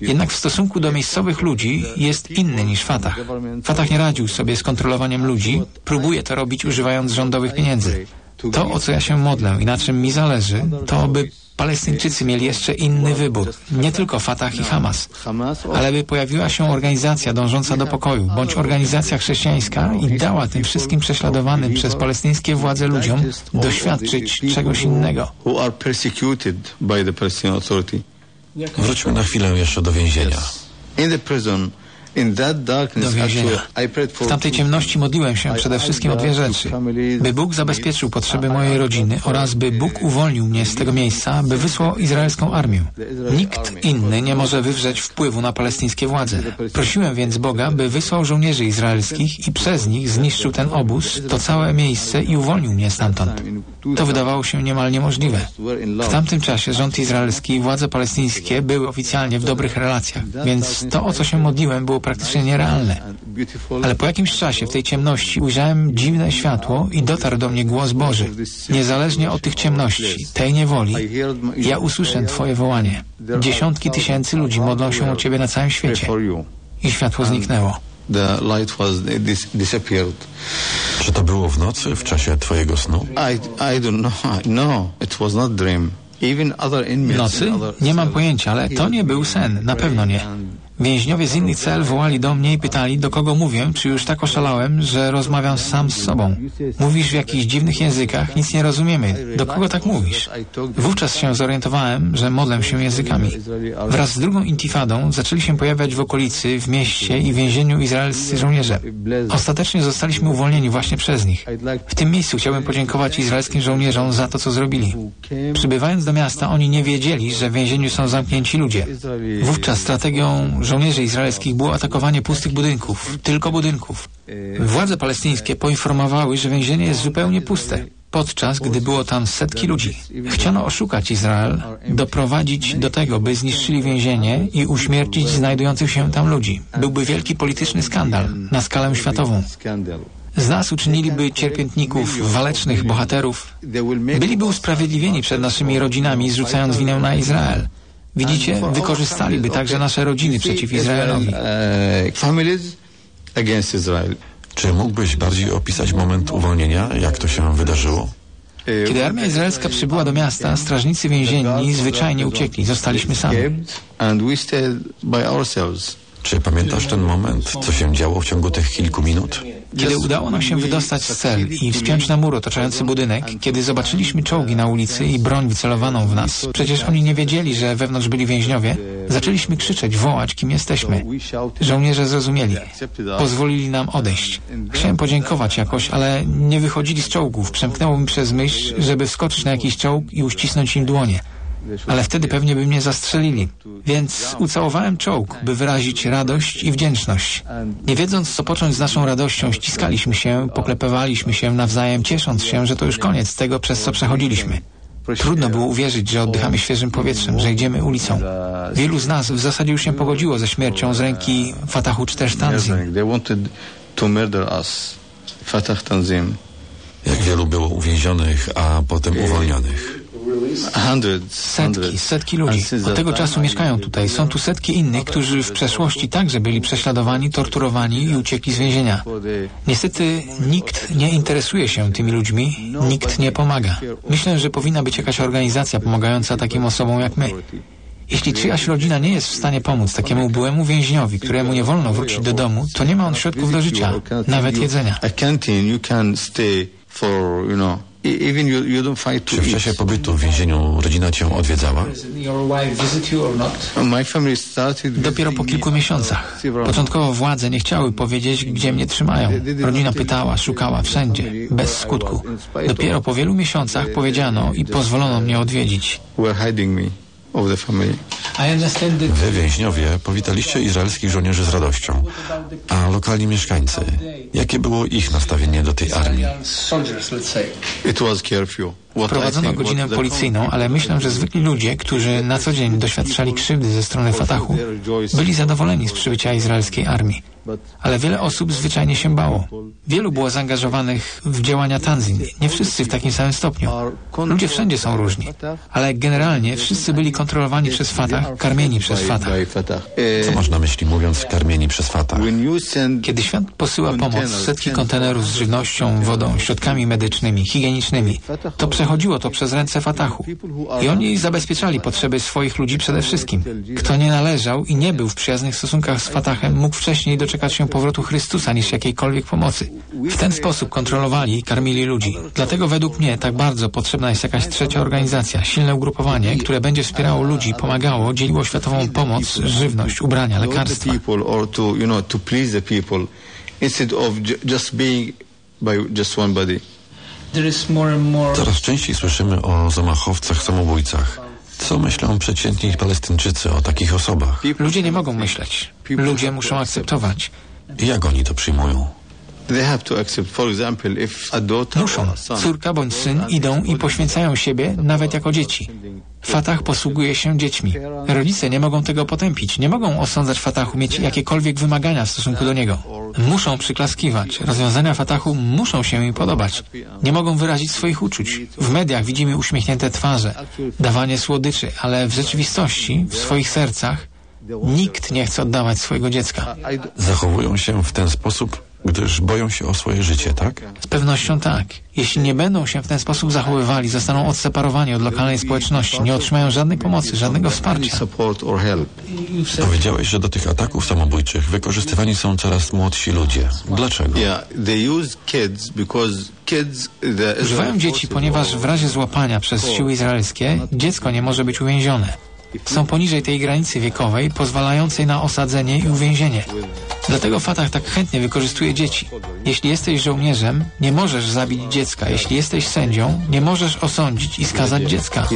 Jednak w stosunku do miejscowych ludzi jest inny niż Fatah. Fatah nie radził sobie z kontrolowaniem ludzi, próbuje to robić używając rządowych pieniędzy. To, o co ja się modlę i na czym mi zależy, to by Palestyńczycy mieli jeszcze inny wybór. Nie tylko Fatah i Hamas, ale by pojawiła się organizacja dążąca do pokoju, bądź organizacja chrześcijańska i dała tym wszystkim prześladowanym przez palestyńskie władze ludziom doświadczyć czegoś innego. Wróćmy na chwilę jeszcze do więzienia. Do więzienia. W tamtej ciemności modliłem się przede wszystkim o dwie rzeczy. By Bóg zabezpieczył potrzeby mojej rodziny oraz by Bóg uwolnił mnie z tego miejsca, by wysłał izraelską armię. Nikt inny nie może wywrzeć wpływu na palestyńskie władze. Prosiłem więc Boga, by wysłał żołnierzy izraelskich i przez nich zniszczył ten obóz, to całe miejsce i uwolnił mnie stamtąd. To wydawało się niemal niemożliwe. W tamtym czasie rząd izraelski i władze palestyńskie były oficjalnie w dobrych relacjach, więc to, o co się modliłem, było praktycznie nierealne. Ale po jakimś czasie w tej ciemności ujrzałem dziwne światło i dotarł do mnie głos Boży. Niezależnie od tych ciemności, tej niewoli, ja usłyszę Twoje wołanie. Dziesiątki tysięcy ludzi modlą się o Ciebie na całym świecie. I światło zniknęło. The light was dis- disappeared. Czy to było w nocy, w czasie twojego snu? I I don't know. No, it was not dream. Even other W inmates. nocy? Nie mam pojęcia, ale to nie był sen, na pewno nie. Więźniowie z innych cel wołali do mnie i pytali, do kogo mówię, czy już tak oszalałem, że rozmawiam sam z sobą. Mówisz w jakichś dziwnych językach, nic nie rozumiemy. Do kogo tak mówisz? Wówczas się zorientowałem, że modlę się językami. Wraz z drugą intifadą zaczęli się pojawiać w okolicy, w mieście i więzieniu izraelscy żołnierze. Ostatecznie zostaliśmy uwolnieni właśnie przez nich. W tym miejscu chciałbym podziękować izraelskim żołnierzom za to, co zrobili. Przybywając do miasta, oni nie wiedzieli, że w więzieniu są zamknięci ludzie. Wówczas strategią żołnierzy izraelskich było atakowanie pustych budynków, tylko budynków. Władze palestyńskie poinformowały, że więzienie jest zupełnie puste, podczas gdy było tam setki ludzi. Chciano oszukać Izrael, doprowadzić do tego, by zniszczyli więzienie i uśmiercić znajdujących się tam ludzi. Byłby wielki polityczny skandal na skalę światową. Z nas uczyniliby cierpiętników, walecznych bohaterów. Byliby usprawiedliwieni przed naszymi rodzinami, zrzucając winę na Izrael. Widzicie, wykorzystaliby także nasze rodziny przeciw Izraelowi. Uh. Czy mógłbyś bardziej opisać moment uwolnienia, jak to się wydarzyło? Kiedy armia izraelska przybyła do miasta, strażnicy więzienni zwyczajnie uciekli. Zostaliśmy sami. Czy pamiętasz ten moment, co się działo w ciągu tych kilku minut? Kiedy udało nam się wydostać z cel i wspiąć na mur otaczający budynek, kiedy zobaczyliśmy czołgi na ulicy i broń wycelowaną w nas, przecież oni nie wiedzieli, że wewnątrz byli więźniowie, zaczęliśmy krzyczeć, wołać, kim jesteśmy. Żołnierze zrozumieli. Pozwolili nam odejść. Chciałem podziękować jakoś, ale nie wychodzili z czołgów. Przemknęło mi przez myśl, żeby wskoczyć na jakiś czołg i uścisnąć im dłonie ale wtedy pewnie by mnie zastrzelili. Więc ucałowałem czołg, by wyrazić radość i wdzięczność. Nie wiedząc, co począć z naszą radością, ściskaliśmy się, poklepywaliśmy się nawzajem, ciesząc się, że to już koniec tego, przez co przechodziliśmy. Trudno było uwierzyć, że oddychamy świeżym powietrzem, że idziemy ulicą. Wielu z nas w zasadzie już się pogodziło ze śmiercią z ręki Fatahu czy też Tanzim. Jak wielu było uwięzionych, a potem uwolnionych? Setki, setki ludzi. Od tego czasu mieszkają tutaj. Są tu setki innych, którzy w przeszłości także byli prześladowani, torturowani i uciekli z więzienia. Niestety nikt nie interesuje się tymi ludźmi, nikt nie pomaga. Myślę, że powinna być jakaś organizacja pomagająca takim osobom jak my. Jeśli czyjaś rodzina nie jest w stanie pomóc takiemu byłemu więźniowi, któremu nie wolno wrócić do domu, to nie ma on środków do życia, nawet jedzenia. Even you, you don't Czy w czasie pobytu w więzieniu rodzina cię odwiedzała? My family started Dopiero po kilku miesiącach. Początkowo władze nie chciały powiedzieć, gdzie mnie trzymają. Rodzina pytała, szukała wszędzie, bez skutku. Dopiero po wielu miesiącach powiedziano i pozwolono mnie odwiedzić. Of the family. Wy, więźniowie, powitaliście izraelskich żołnierzy z radością. A lokalni mieszkańcy, jakie było ich nastawienie do tej armii? It was curfew. Prowadzono godzinę policyjną, ale myślę, że zwykli ludzie, którzy na co dzień doświadczali krzywdy ze strony Fatahu, byli zadowoleni z przybycia izraelskiej armii. Ale wiele osób zwyczajnie się bało. Wielu było zaangażowanych w działania Tanzin. Nie wszyscy w takim samym stopniu. Ludzie wszędzie są różni. Ale generalnie wszyscy byli kontrolowani przez Fatah, karmieni przez Fatah. Co Uh, masz na myśli mówiąc karmieni przez Fatah? Kiedy świat posyła pomoc, setki kontenerów z żywnością, wodą, środkami medycznymi, higienicznymi, to przechodziło to przez ręce Fatahu. I oni zabezpieczali potrzeby swoich ludzi przede wszystkim. Kto nie należał i nie był w przyjaznych stosunkach z Fatahem, mógł wcześniej doczekać się powrotu Chrystusa niż jakiejkolwiek pomocy. W ten sposób kontrolowali i karmili ludzi. Dlatego według mnie tak bardzo potrzebna jest jakaś trzecia organizacja, silne ugrupowanie, które będzie wspierało ludzi, pomagało, dzieliło światową pomoc, żywność, ubrania, lekarstwa. Coraz częściej słyszymy o zamachowcach, samobójcach. Co myślą przeciętni Palestyńczycy o takich osobach? Ludzie nie mogą myśleć. Ludzie muszą akceptować. Jak oni to przyjmują? Muszą. Córka bądź syn idą i poświęcają siebie, nawet jako dzieci. Fatah posługuje się dziećmi. Rodzice nie mogą tego potępić. Nie mogą osądzać Fatahu, mieć jakiekolwiek wymagania w stosunku do niego. Muszą przyklaskiwać. Rozwiązania Fatahu muszą się im podobać. Nie mogą wyrazić swoich uczuć. W mediach widzimy uśmiechnięte twarze, dawanie słodyczy, ale w rzeczywistości, w swoich sercach, nikt nie chce oddawać swojego dziecka. Zachowują się w ten sposób, gdyż boją się o swoje życie, tak? Z pewnością tak. Jeśli nie będą się w ten sposób zachowywali, zostaną odseparowani od lokalnej społeczności, nie otrzymają żadnej pomocy, żadnego wsparcia. Powiedziałeś, że do tych ataków samobójczych wykorzystywani są coraz młodsi ludzie. Dlaczego? Używają dzieci, ponieważ w razie złapania przez siły izraelskie dziecko nie może być uwięzione. Są poniżej tej granicy wiekowej pozwalającej na osadzenie i uwięzienie. Dlatego Fatah tak chętnie wykorzystuje dzieci. Jeśli jesteś żołnierzem, nie możesz zabić dziecka. Jeśli jesteś sędzią, nie możesz osądzić i skazać dziecka.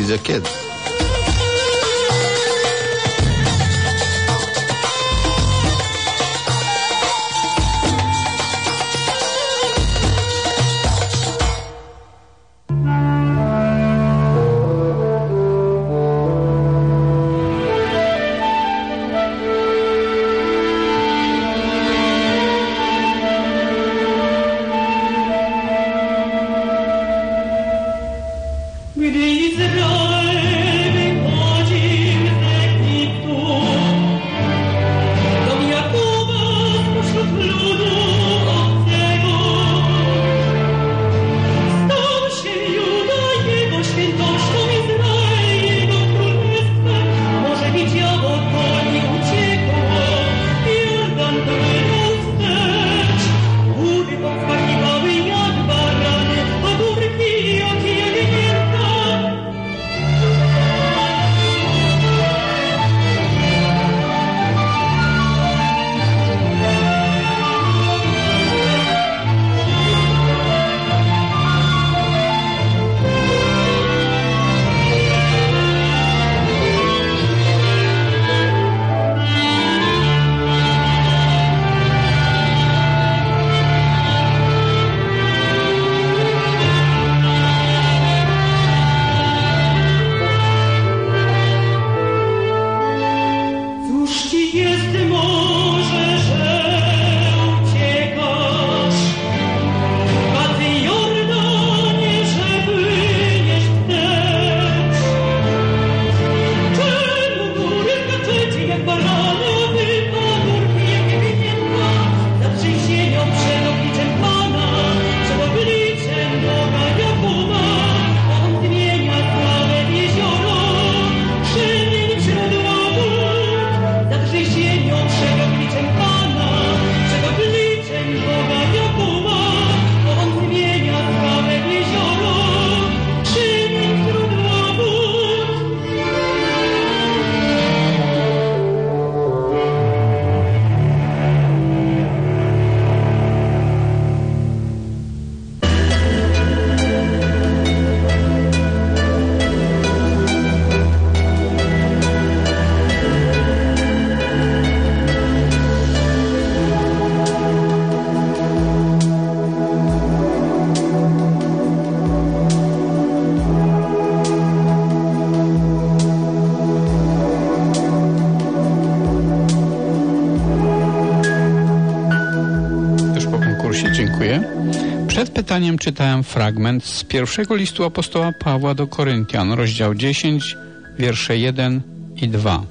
Pytaniem czytałem fragment z pierwszego listu apostoła Pawła do Koryntian, rozdział 10, wiersze 1 i 2.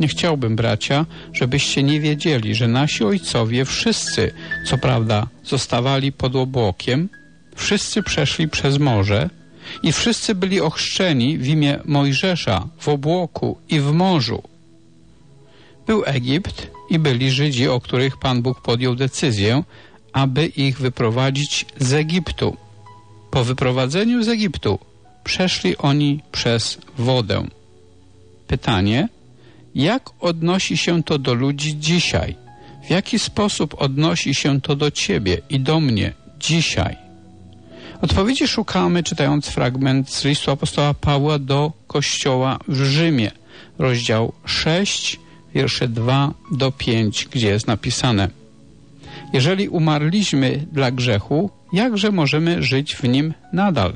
Nie chciałbym, bracia, żebyście nie wiedzieli, że nasi ojcowie wszyscy, co prawda, zostawali pod obłokiem, wszyscy przeszli przez morze i wszyscy byli ochrzczeni w imię Mojżesza w obłoku i w morzu. Był Egipt i byli Żydzi, o których Pan Bóg podjął decyzję, aby ich wyprowadzić z Egiptu. Po wyprowadzeniu z Egiptu przeszli oni przez wodę. Pytanie, jak odnosi się to do ludzi dzisiaj? W jaki sposób odnosi się to do Ciebie i do mnie dzisiaj? Odpowiedzi szukamy czytając fragment z listu apostoła Pawła do kościoła w Rzymie, rozdział 6, wiersze 2 do 5, gdzie jest napisane Jeżeli umarliśmy dla grzechu, jakże możemy żyć w nim nadal?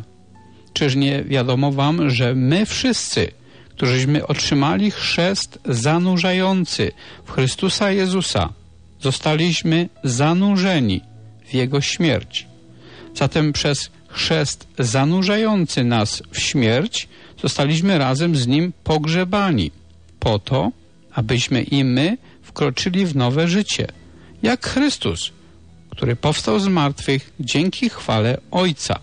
Czyż nie wiadomo wam, że my wszyscy, którzyśmy otrzymali chrzest zanurzający w Chrystusa Jezusa, zostaliśmy zanurzeni w Jego śmierć. Zatem przez chrzest zanurzający nas w śmierć zostaliśmy razem z Nim pogrzebani, po to, abyśmy i my wkroczyli w nowe życie, jak Chrystus który powstał z martwych dzięki chwale Ojca.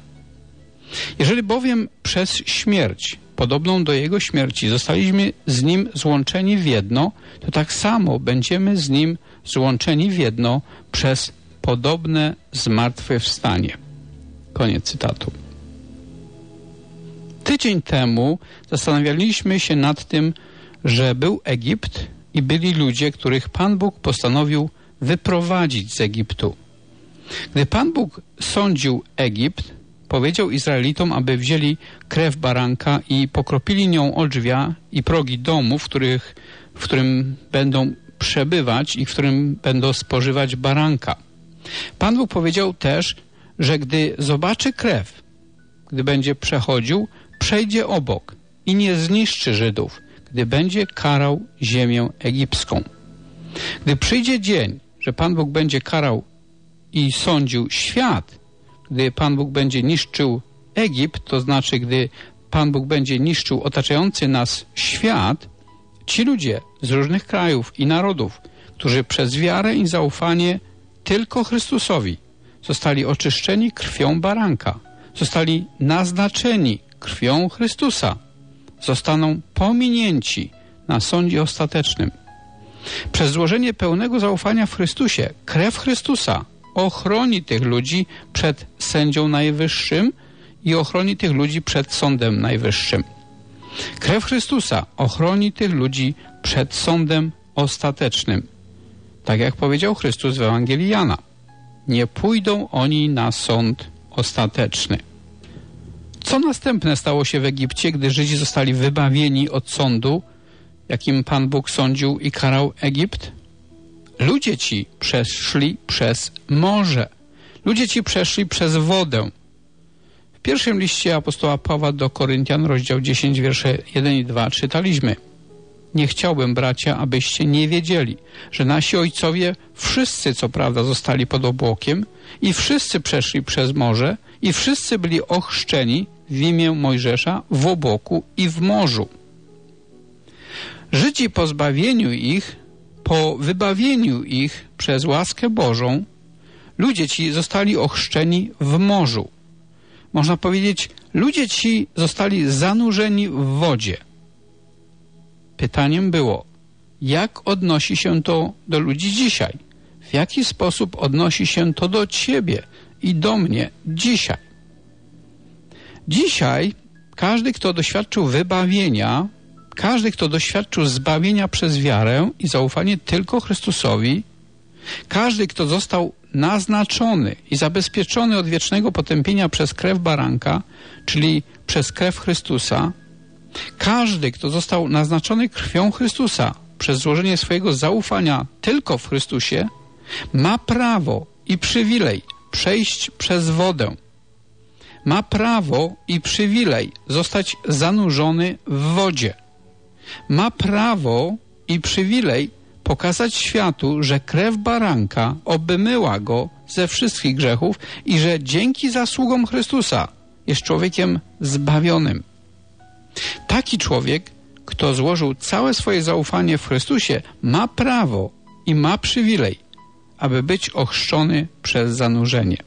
Jeżeli bowiem przez śmierć, podobną do Jego śmierci, zostaliśmy z Nim złączeni w jedno, to tak samo będziemy z Nim złączeni w jedno przez podobne zmartwychwstanie. Koniec cytatu. Tydzień temu zastanawialiśmy się nad tym, że był Egipt i byli ludzie, których Pan Bóg postanowił wyprowadzić z Egiptu. Gdy Pan Bóg sądził Egipt, powiedział Izraelitom, aby wzięli krew baranka i pokropili nią o drzwia i progi domu, w, których, w którym będą przebywać i w którym będą spożywać baranka. Pan Bóg powiedział też, że gdy zobaczy krew, gdy będzie przechodził, przejdzie obok i nie zniszczy Żydów, gdy będzie karał ziemię egipską. Gdy przyjdzie dzień, że Pan Bóg będzie karał i sądził świat, gdy Pan Bóg będzie niszczył Egipt, to znaczy gdy Pan Bóg będzie niszczył otaczający nas świat, ci ludzie z różnych krajów i narodów, którzy przez wiarę i zaufanie tylko Chrystusowi zostali oczyszczeni krwią baranka, zostali naznaczeni krwią Chrystusa, zostaną pominięci na sądzie ostatecznym. Przez złożenie pełnego zaufania w Chrystusie, krew Chrystusa ochroni tych ludzi przed sędzią najwyższym i ochroni tych ludzi przed sądem najwyższym. Krew Chrystusa ochroni tych ludzi przed sądem ostatecznym. Tak jak powiedział Chrystus w Ewangelii Jana. Nie pójdą oni na sąd ostateczny. Co następne stało się w Egipcie, gdy Żydzi zostali wybawieni od sądu, jakim Pan Bóg sądził i karał Egipt? Ludzie ci przeszli przez morze. Ludzie ci przeszli przez wodę. W pierwszym liście apostoła Pawła do Koryntian, rozdział 10, wiersze 1 i 2 czytaliśmy Nie chciałbym, bracia, abyście nie wiedzieli, że nasi ojcowie wszyscy, co prawda, zostali pod obłokiem i wszyscy przeszli przez morze i wszyscy byli ochrzczeni w imię Mojżesza w obłoku i w morzu. Żydzi po zbawieniu ich po wybawieniu ich przez łaskę Bożą, ludzie ci zostali ochrzczeni w morzu. Można powiedzieć, ludzie ci zostali zanurzeni w wodzie. Pytaniem było, jak odnosi się to do ludzi dzisiaj? W jaki sposób odnosi się to do ciebie i do mnie dzisiaj? Dzisiaj każdy, kto doświadczył wybawienia, każdy, kto doświadczył zbawienia przez wiarę i zaufanie tylko Chrystusowi, każdy, kto został naznaczony i zabezpieczony od wiecznego potępienia przez krew baranka, czyli przez krew Chrystusa, każdy, kto został naznaczony krwią Chrystusa przez złożenie swojego zaufania tylko w Chrystusie, ma prawo i przywilej przejść przez wodę. Ma prawo i przywilej zostać zanurzony w wodzie ma prawo i przywilej pokazać światu, że krew baranka obmyła go ze wszystkich grzechów i że dzięki zasługom Chrystusa jest człowiekiem zbawionym. Taki człowiek, kto złożył całe swoje zaufanie w Chrystusie, ma prawo i ma przywilej, aby być ochrzczony przez zanurzenie.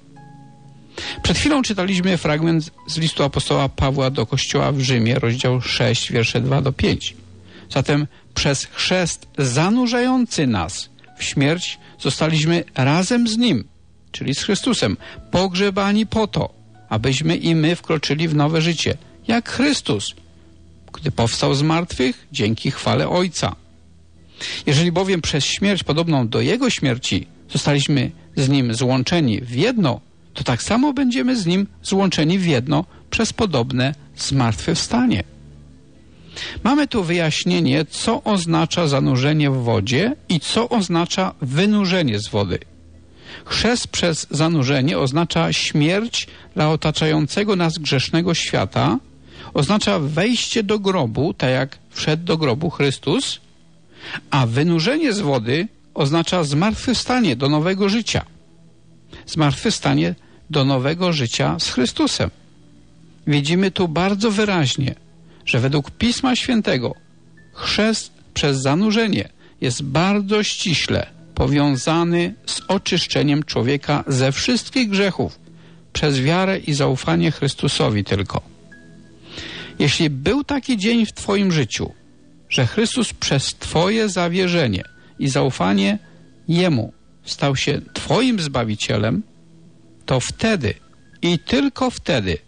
Przed chwilą czytaliśmy fragment z listu apostoła Pawła do kościoła w Rzymie, rozdział 6, wiersze 2 do 5. Zatem przez chrzest zanurzający nas w śmierć zostaliśmy razem z Nim, czyli z Chrystusem, pogrzebani po to, abyśmy i my wkroczyli w nowe życie, jak Chrystus, gdy powstał z martwych dzięki chwale Ojca. Jeżeli bowiem przez śmierć podobną do Jego śmierci zostaliśmy z Nim złączeni w jedno, to tak samo będziemy z Nim złączeni w jedno przez podobne zmartwychwstanie. Mamy tu wyjaśnienie, co oznacza zanurzenie w wodzie i co oznacza wynurzenie z wody. Chrzest przez zanurzenie oznacza śmierć dla otaczającego nas grzesznego świata, oznacza wejście do grobu, tak jak wszedł do grobu Chrystus, a wynurzenie z wody oznacza zmartwychwstanie do nowego życia. Zmartwychwstanie do nowego życia z Chrystusem. Widzimy tu bardzo wyraźnie – że według Pisma Świętego chrzest przez zanurzenie jest bardzo ściśle powiązany z oczyszczeniem człowieka ze wszystkich grzechów przez wiarę i zaufanie Chrystusowi tylko. Jeśli był taki dzień w Twoim życiu, że Chrystus przez Twoje zawierzenie i zaufanie Jemu stał się Twoim Zbawicielem, to wtedy i tylko wtedy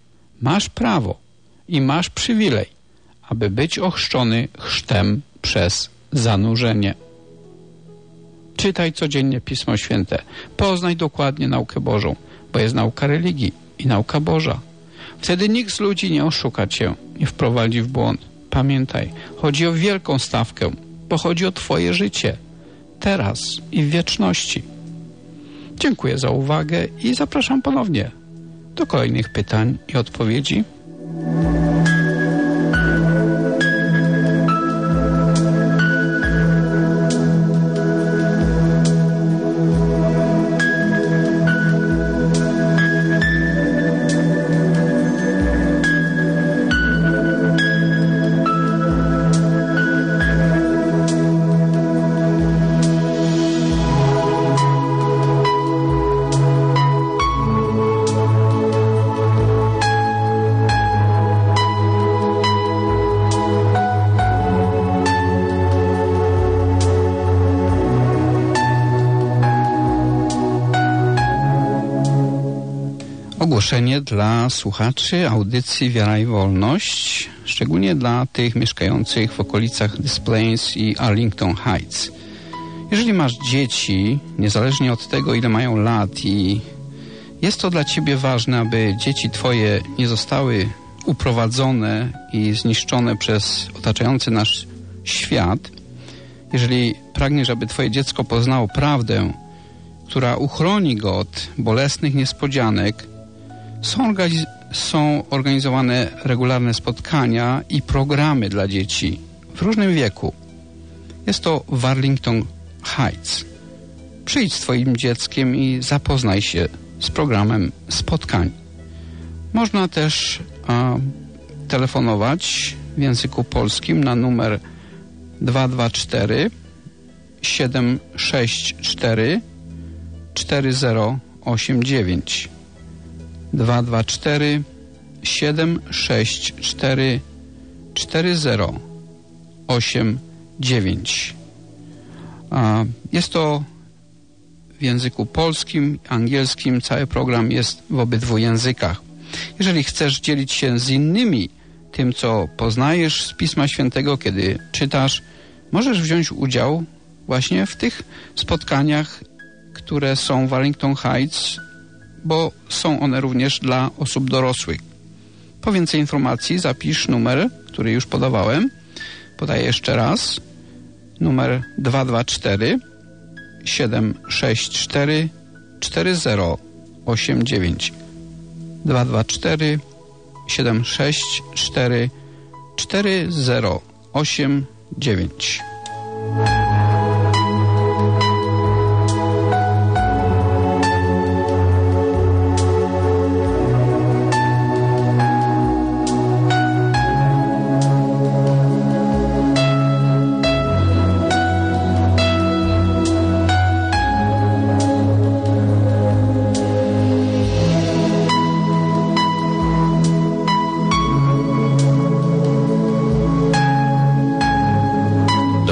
masz prawo i masz przywilej, aby być ochrzczony chrztem przez zanurzenie. Czytaj codziennie Pismo Święte. Poznaj dokładnie naukę Bożą, bo jest nauka religii i nauka Boża. Wtedy nikt z ludzi nie oszuka cię, nie wprowadzi w błąd. Pamiętaj, chodzi o wielką stawkę, bo chodzi o Twoje życie, teraz i w wieczności. Dziękuję za uwagę i zapraszam ponownie do kolejnych pytań i odpowiedzi. Dla słuchaczy audycji Wiara i Wolność, szczególnie dla tych mieszkających w okolicach Des Plains i Arlington Heights. Jeżeli masz dzieci, niezależnie od tego, ile mają lat i jest to dla ciebie ważne, aby dzieci twoje nie zostały uprowadzone i zniszczone przez otaczający nasz świat, jeżeli pragniesz, aby twoje dziecko poznało prawdę, która uchroni go od bolesnych niespodzianek, są, są organizowane regularne spotkania i programy dla dzieci w różnym wieku. Jest to w Arlington Heights. Przyjdź z Twoim dzieckiem i zapoznaj się z programem spotkań. Można też a, telefonować w języku polskim na numer 224 764 4089 224 764 4089. Jest to w języku polskim, angielskim. Cały program jest w obydwu językach. Jeżeli chcesz dzielić się z innymi tym, co poznajesz z Pisma Świętego, kiedy czytasz, możesz wziąć udział właśnie w tych spotkaniach, które są w Arlington Heights bo są one również dla osób dorosłych. Po więcej informacji zapisz numer, który już podawałem. Podaję jeszcze raz. Numer 224 764 4089 224 764 4089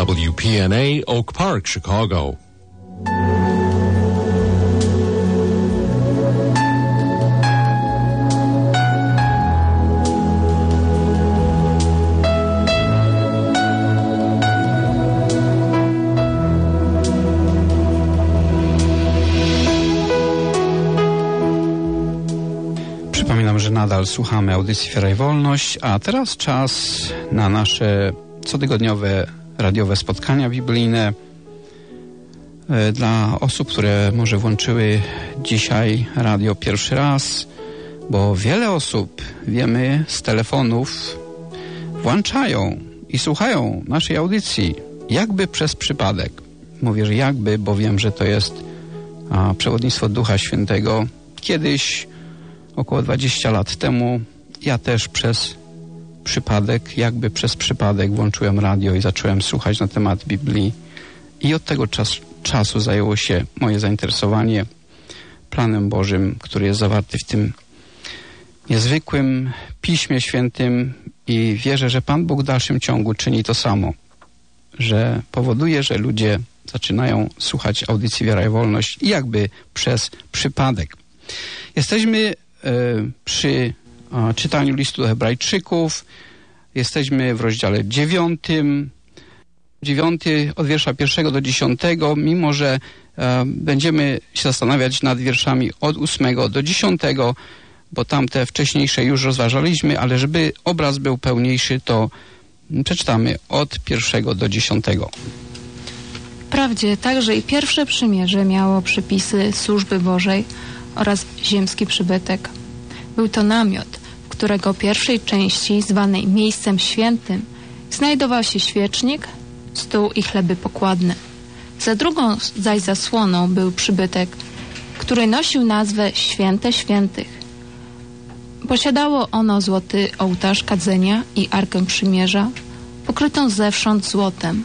WPNA Oak Park, Chicago. Nadal słuchamy audycji Wiara i Wolność, a teraz czas na nasze cotygodniowe radiowe spotkania biblijne e, dla osób, które może włączyły dzisiaj radio pierwszy raz, bo wiele osób, wiemy, z telefonów włączają i słuchają naszej audycji jakby przez przypadek. Mówię, że jakby, bo wiem, że to jest przewodnictwo Ducha Świętego. Kiedyś, około 20 lat temu, ja też przez przypadek, jakby przez przypadek włączyłem radio i zacząłem słuchać na temat Biblii i od tego czas, czasu zajęło się moje zainteresowanie planem Bożym, który jest zawarty w tym niezwykłym Piśmie Świętym i wierzę, że Pan Bóg w dalszym ciągu czyni to samo, że powoduje, że ludzie zaczynają słuchać audycji Wiara i Wolność jakby przez przypadek. Jesteśmy e, przy czytaniu listu Hebrajczyków, jesteśmy w rozdziale dziewiątym, dziewiąty od wiersza pierwszego do dziesiątego, mimo że e, będziemy się zastanawiać nad wierszami od ósmego do dziesiątego, bo tamte wcześniejsze już rozważaliśmy, ale żeby obraz był pełniejszy, to przeczytamy od pierwszego do dziesiątego. Wprawdzie także i pierwsze przymierze miało przypisy służby Bożej oraz ziemski przybytek. Był to namiot, którego pierwszej części, zwanej miejscem świętym, znajdował się świecznik, stół i chleby pokładne. Za drugą zaś zasłoną był przybytek, który nosił nazwę Święte Świętych. Posiadało ono złoty ołtarz kadzenia i arkę przymierza, pokrytą zewsząd złotem.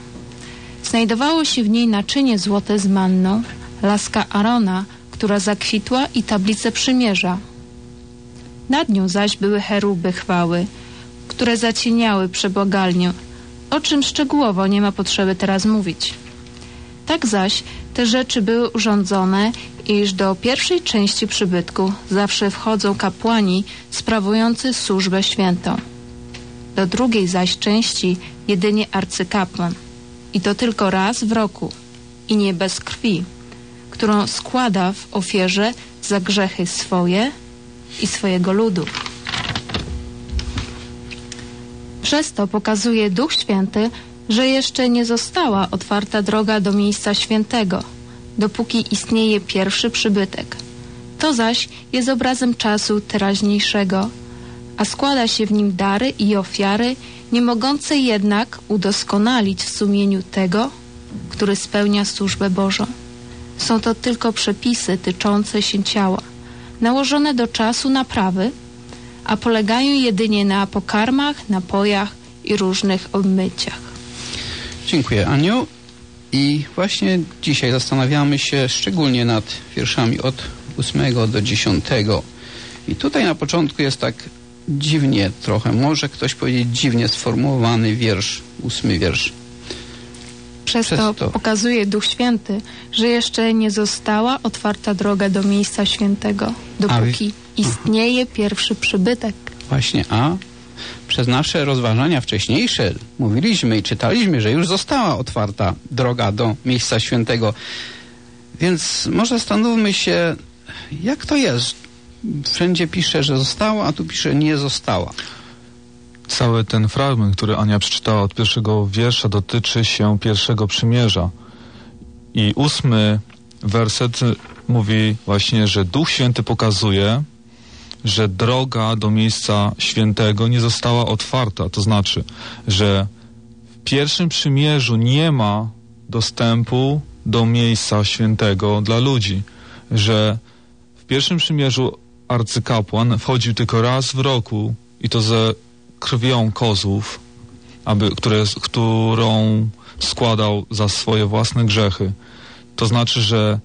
Znajdowało się w niej naczynie złote z manną, laska Arona, która zakwitła i tablice przymierza. Nad nią zaś były cheruby chwały, które zacieniały przebłagalnię, o czym szczegółowo nie ma potrzeby teraz mówić. Tak zaś te rzeczy były urządzone, iż do pierwszej części przybytku zawsze wchodzą kapłani sprawujący służbę świętą. Do drugiej zaś części jedynie arcykapłan i to tylko raz w roku i nie bez krwi, którą składa w ofierze za grzechy swoje i swojego ludu. Przez to pokazuje Duch Święty, że jeszcze nie została otwarta droga do miejsca świętego, dopóki istnieje pierwszy przybytek. To zaś jest obrazem czasu teraźniejszego, a składa się w nim dary i ofiary, nie mogące jednak udoskonalić w sumieniu tego, który spełnia służbę Bożą. Są to tylko przepisy tyczące się ciała, nałożone do czasu naprawy, a polegają jedynie na pokarmach, napojach i różnych obmyciach. Dziękuję Aniu. I właśnie dzisiaj zastanawiamy się szczególnie nad wierszami od 8 do 10. I tutaj na początku jest tak dziwnie trochę, może ktoś powiedzieć dziwnie sformułowany wiersz, ósmy wiersz. Przez, Przez to, to. pokazuje Duch Święty, że jeszcze nie została otwarta droga do miejsca świętego, dopóki istnieje pierwszy przybytek. Właśnie, a przez nasze rozważania wcześniejsze mówiliśmy i czytaliśmy, że już została otwarta droga do miejsca świętego. Więc może zastanówmy się, jak to jest. Wszędzie pisze, że została, a tu pisze nie została. Cały ten fragment, który Ania przeczytała od pierwszego wiersza, dotyczy się pierwszego przymierza. I ósmy werset mówi właśnie, że Duch Święty pokazuje, że droga do miejsca świętego nie została otwarta. To znaczy, że w pierwszym przymierzu nie ma dostępu do miejsca świętego dla ludzi. Że w pierwszym przymierzu arcykapłan wchodził tylko raz w roku i to ze krwią kozłów, aby, które, którą składał za swoje własne grzechy. To znaczy, że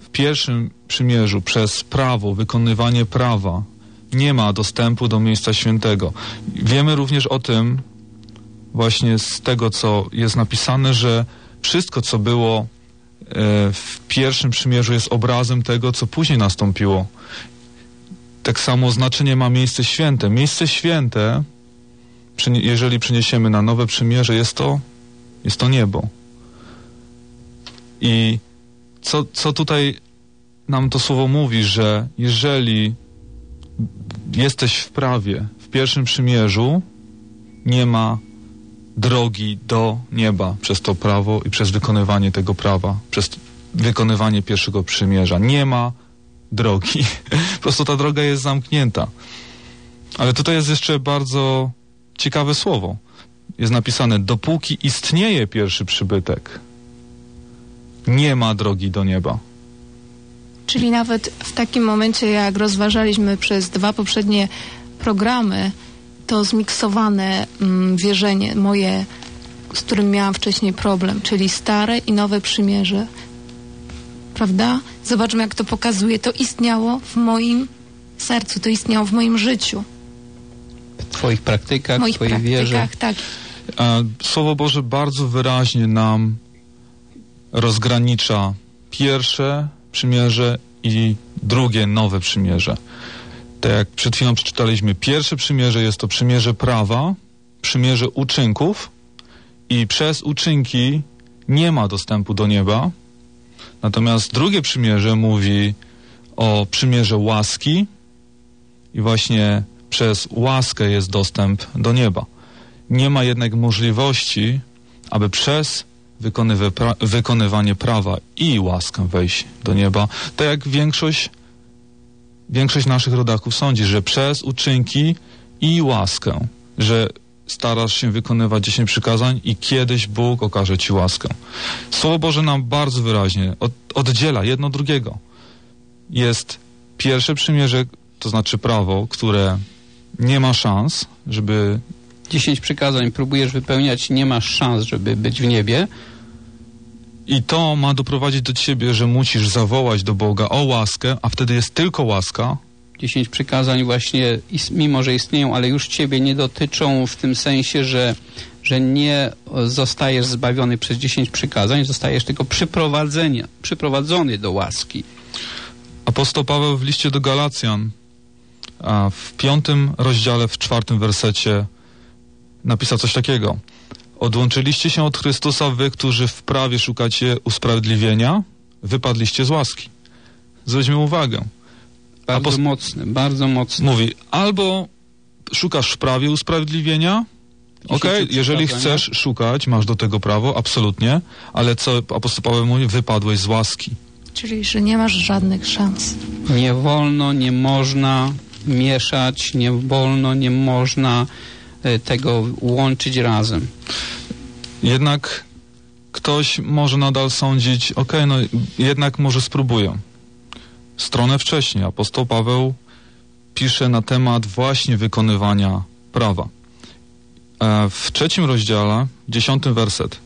w pierwszym przymierzu przez prawo, wykonywanie prawa nie ma dostępu do miejsca świętego. Wiemy również o tym, właśnie z tego, co jest napisane, że wszystko, co było e, w pierwszym przymierzu, jest obrazem tego, co później nastąpiło. Tak samo znaczenie ma miejsce święte. Miejsce święte, jeżeli przeniesiemy na nowe przymierze, jest to, jest to niebo. I co, co tutaj nam to słowo mówi, że jeżeli jesteś w prawie, w pierwszym przymierzu, nie ma drogi do nieba przez to prawo i przez wykonywanie tego prawa, przez wykonywanie pierwszego przymierza. Nie ma drogi. po prostu ta droga jest zamknięta. Ale tutaj jest jeszcze bardzo ciekawe słowo. Jest napisane, dopóki istnieje pierwszy przybytek, nie ma drogi do nieba. Czyli nawet w takim momencie, jak rozważaliśmy przez dwa poprzednie programy, to zmiksowane mm, wierzenie moje, z którym miałam wcześniej problem, czyli stare i nowe przymierze, prawda? Zobaczmy, jak to pokazuje. To istniało w moim sercu, to istniało w moim życiu, Twoich praktykach, moich Twojej wierze. praktykach, tak. E, Słowo Boże bardzo wyraźnie nam rozgranicza pierwsze przymierze i drugie nowe przymierze. Tak jak przed chwilą przeczytaliśmy, pierwsze przymierze jest to przymierze prawa, przymierze uczynków i przez uczynki nie ma dostępu do nieba. Natomiast drugie przymierze mówi o przymierze łaski i właśnie przez łaskę jest dostęp do nieba. Nie ma jednak możliwości, aby przez pra wykonywanie prawa i łaskę wejść do nieba. Tak jak większość, większość naszych rodaków sądzi, że przez uczynki i łaskę, że starasz się wykonywać 10 przykazań i kiedyś Bóg okaże ci łaskę. Słowo Boże nam bardzo wyraźnie od, oddziela jedno drugiego. Jest pierwsze przymierze, to znaczy prawo, które nie ma szans, żeby 10 przykazań próbujesz wypełniać, nie masz szans, żeby być w niebie. I to ma doprowadzić do ciebie, że musisz zawołać do Boga o łaskę, a wtedy jest tylko łaska. 10 przykazań właśnie, mimo że istnieją, ale już ciebie nie dotyczą w tym sensie, że, że nie zostajesz zbawiony przez 10 przykazań, zostajesz tylko przyprowadzenia, przyprowadzony do łaski. Apostoł Paweł w liście do Galacjan, a w piątym rozdziale, w czwartym wersecie napisał coś takiego. Odłączyliście się od Chrystusa wy, którzy w prawie szukacie usprawiedliwienia, wypadliście z łaski. Zwróćmy uwagę. Bardzo Apost- mocny, bardzo mocny. Mówi, albo szukasz w prawie usprawiedliwienia, okej, Dziesięciu jeżeli chcesz szukać, masz do tego prawo, absolutnie, ale co apostoł Paweł mówi, wypadłeś z łaski. Czyli, że nie masz żadnych szans. Nie wolno, nie można mieszać, nie wolno, nie można e, tego łączyć razem. Jednak ktoś może nadal sądzić, okej, no jednak może spróbuję. Stronę wcześniej apostoł Paweł pisze na temat właśnie wykonywania prawa. E, W trzecim rozdziale, dziesiątym werset,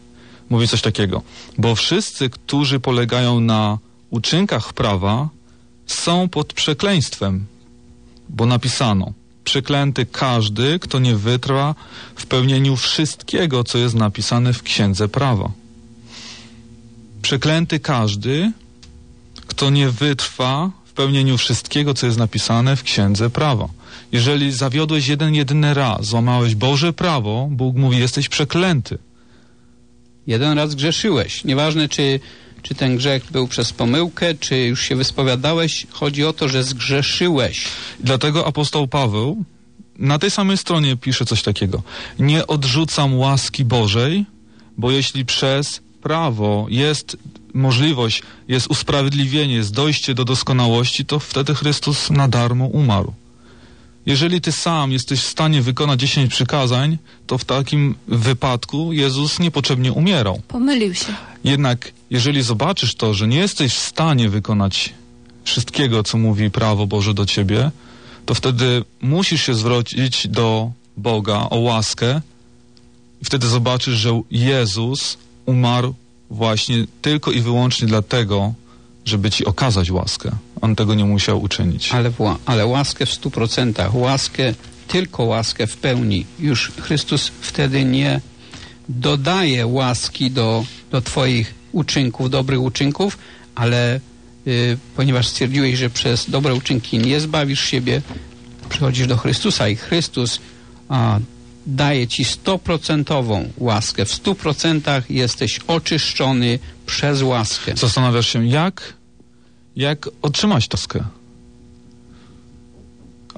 mówi coś takiego. Bo wszyscy, którzy polegają na uczynkach prawa, są pod przekleństwem, bo napisano, przeklęty każdy, kto nie wytrwa w pełnieniu wszystkiego, co jest napisane w Księdze Prawa. Przeklęty każdy, kto nie wytrwa w pełnieniu wszystkiego, co jest napisane w Księdze Prawa. Jeżeli zawiodłeś jeden, jedyny raz, złamałeś Boże prawo, Bóg mówi, jesteś przeklęty. Jeden raz grzeszyłeś. Nieważne, czy, czy ten grzech był przez pomyłkę, czy już się wyspowiadałeś. Chodzi o to, że zgrzeszyłeś. Dlatego apostoł Paweł na tej samej stronie pisze coś takiego. Nie odrzucam łaski Bożej, bo jeśli przez prawo jest możliwość, jest usprawiedliwienie, jest dojście do doskonałości, to wtedy Chrystus na darmo umarł. Jeżeli ty sam jesteś w stanie wykonać 10 przykazań, to w takim wypadku Jezus niepotrzebnie umierał. Pomylił się. Jednak jeżeli zobaczysz to, że nie jesteś w stanie wykonać wszystkiego, co mówi prawo Boże do ciebie, to wtedy musisz się zwrócić do Boga o łaskę i wtedy zobaczysz, że Jezus umarł właśnie tylko i wyłącznie dlatego, żeby ci okazać łaskę. On tego nie musiał uczynić. Ale, ale łaskę w stu procentach, łaskę, tylko łaskę w pełni. Już Chrystus wtedy nie dodaje łaski do, do Twoich uczynków, dobrych uczynków, ale y, ponieważ stwierdziłeś, że przez dobre uczynki nie zbawisz siebie, przychodzisz do Chrystusa i Chrystus a, daje Ci stoprocentową łaskę. W stu procentach jesteś oczyszczony przez łaskę. Zastanawiasz się, jak, jak otrzymać łaskę?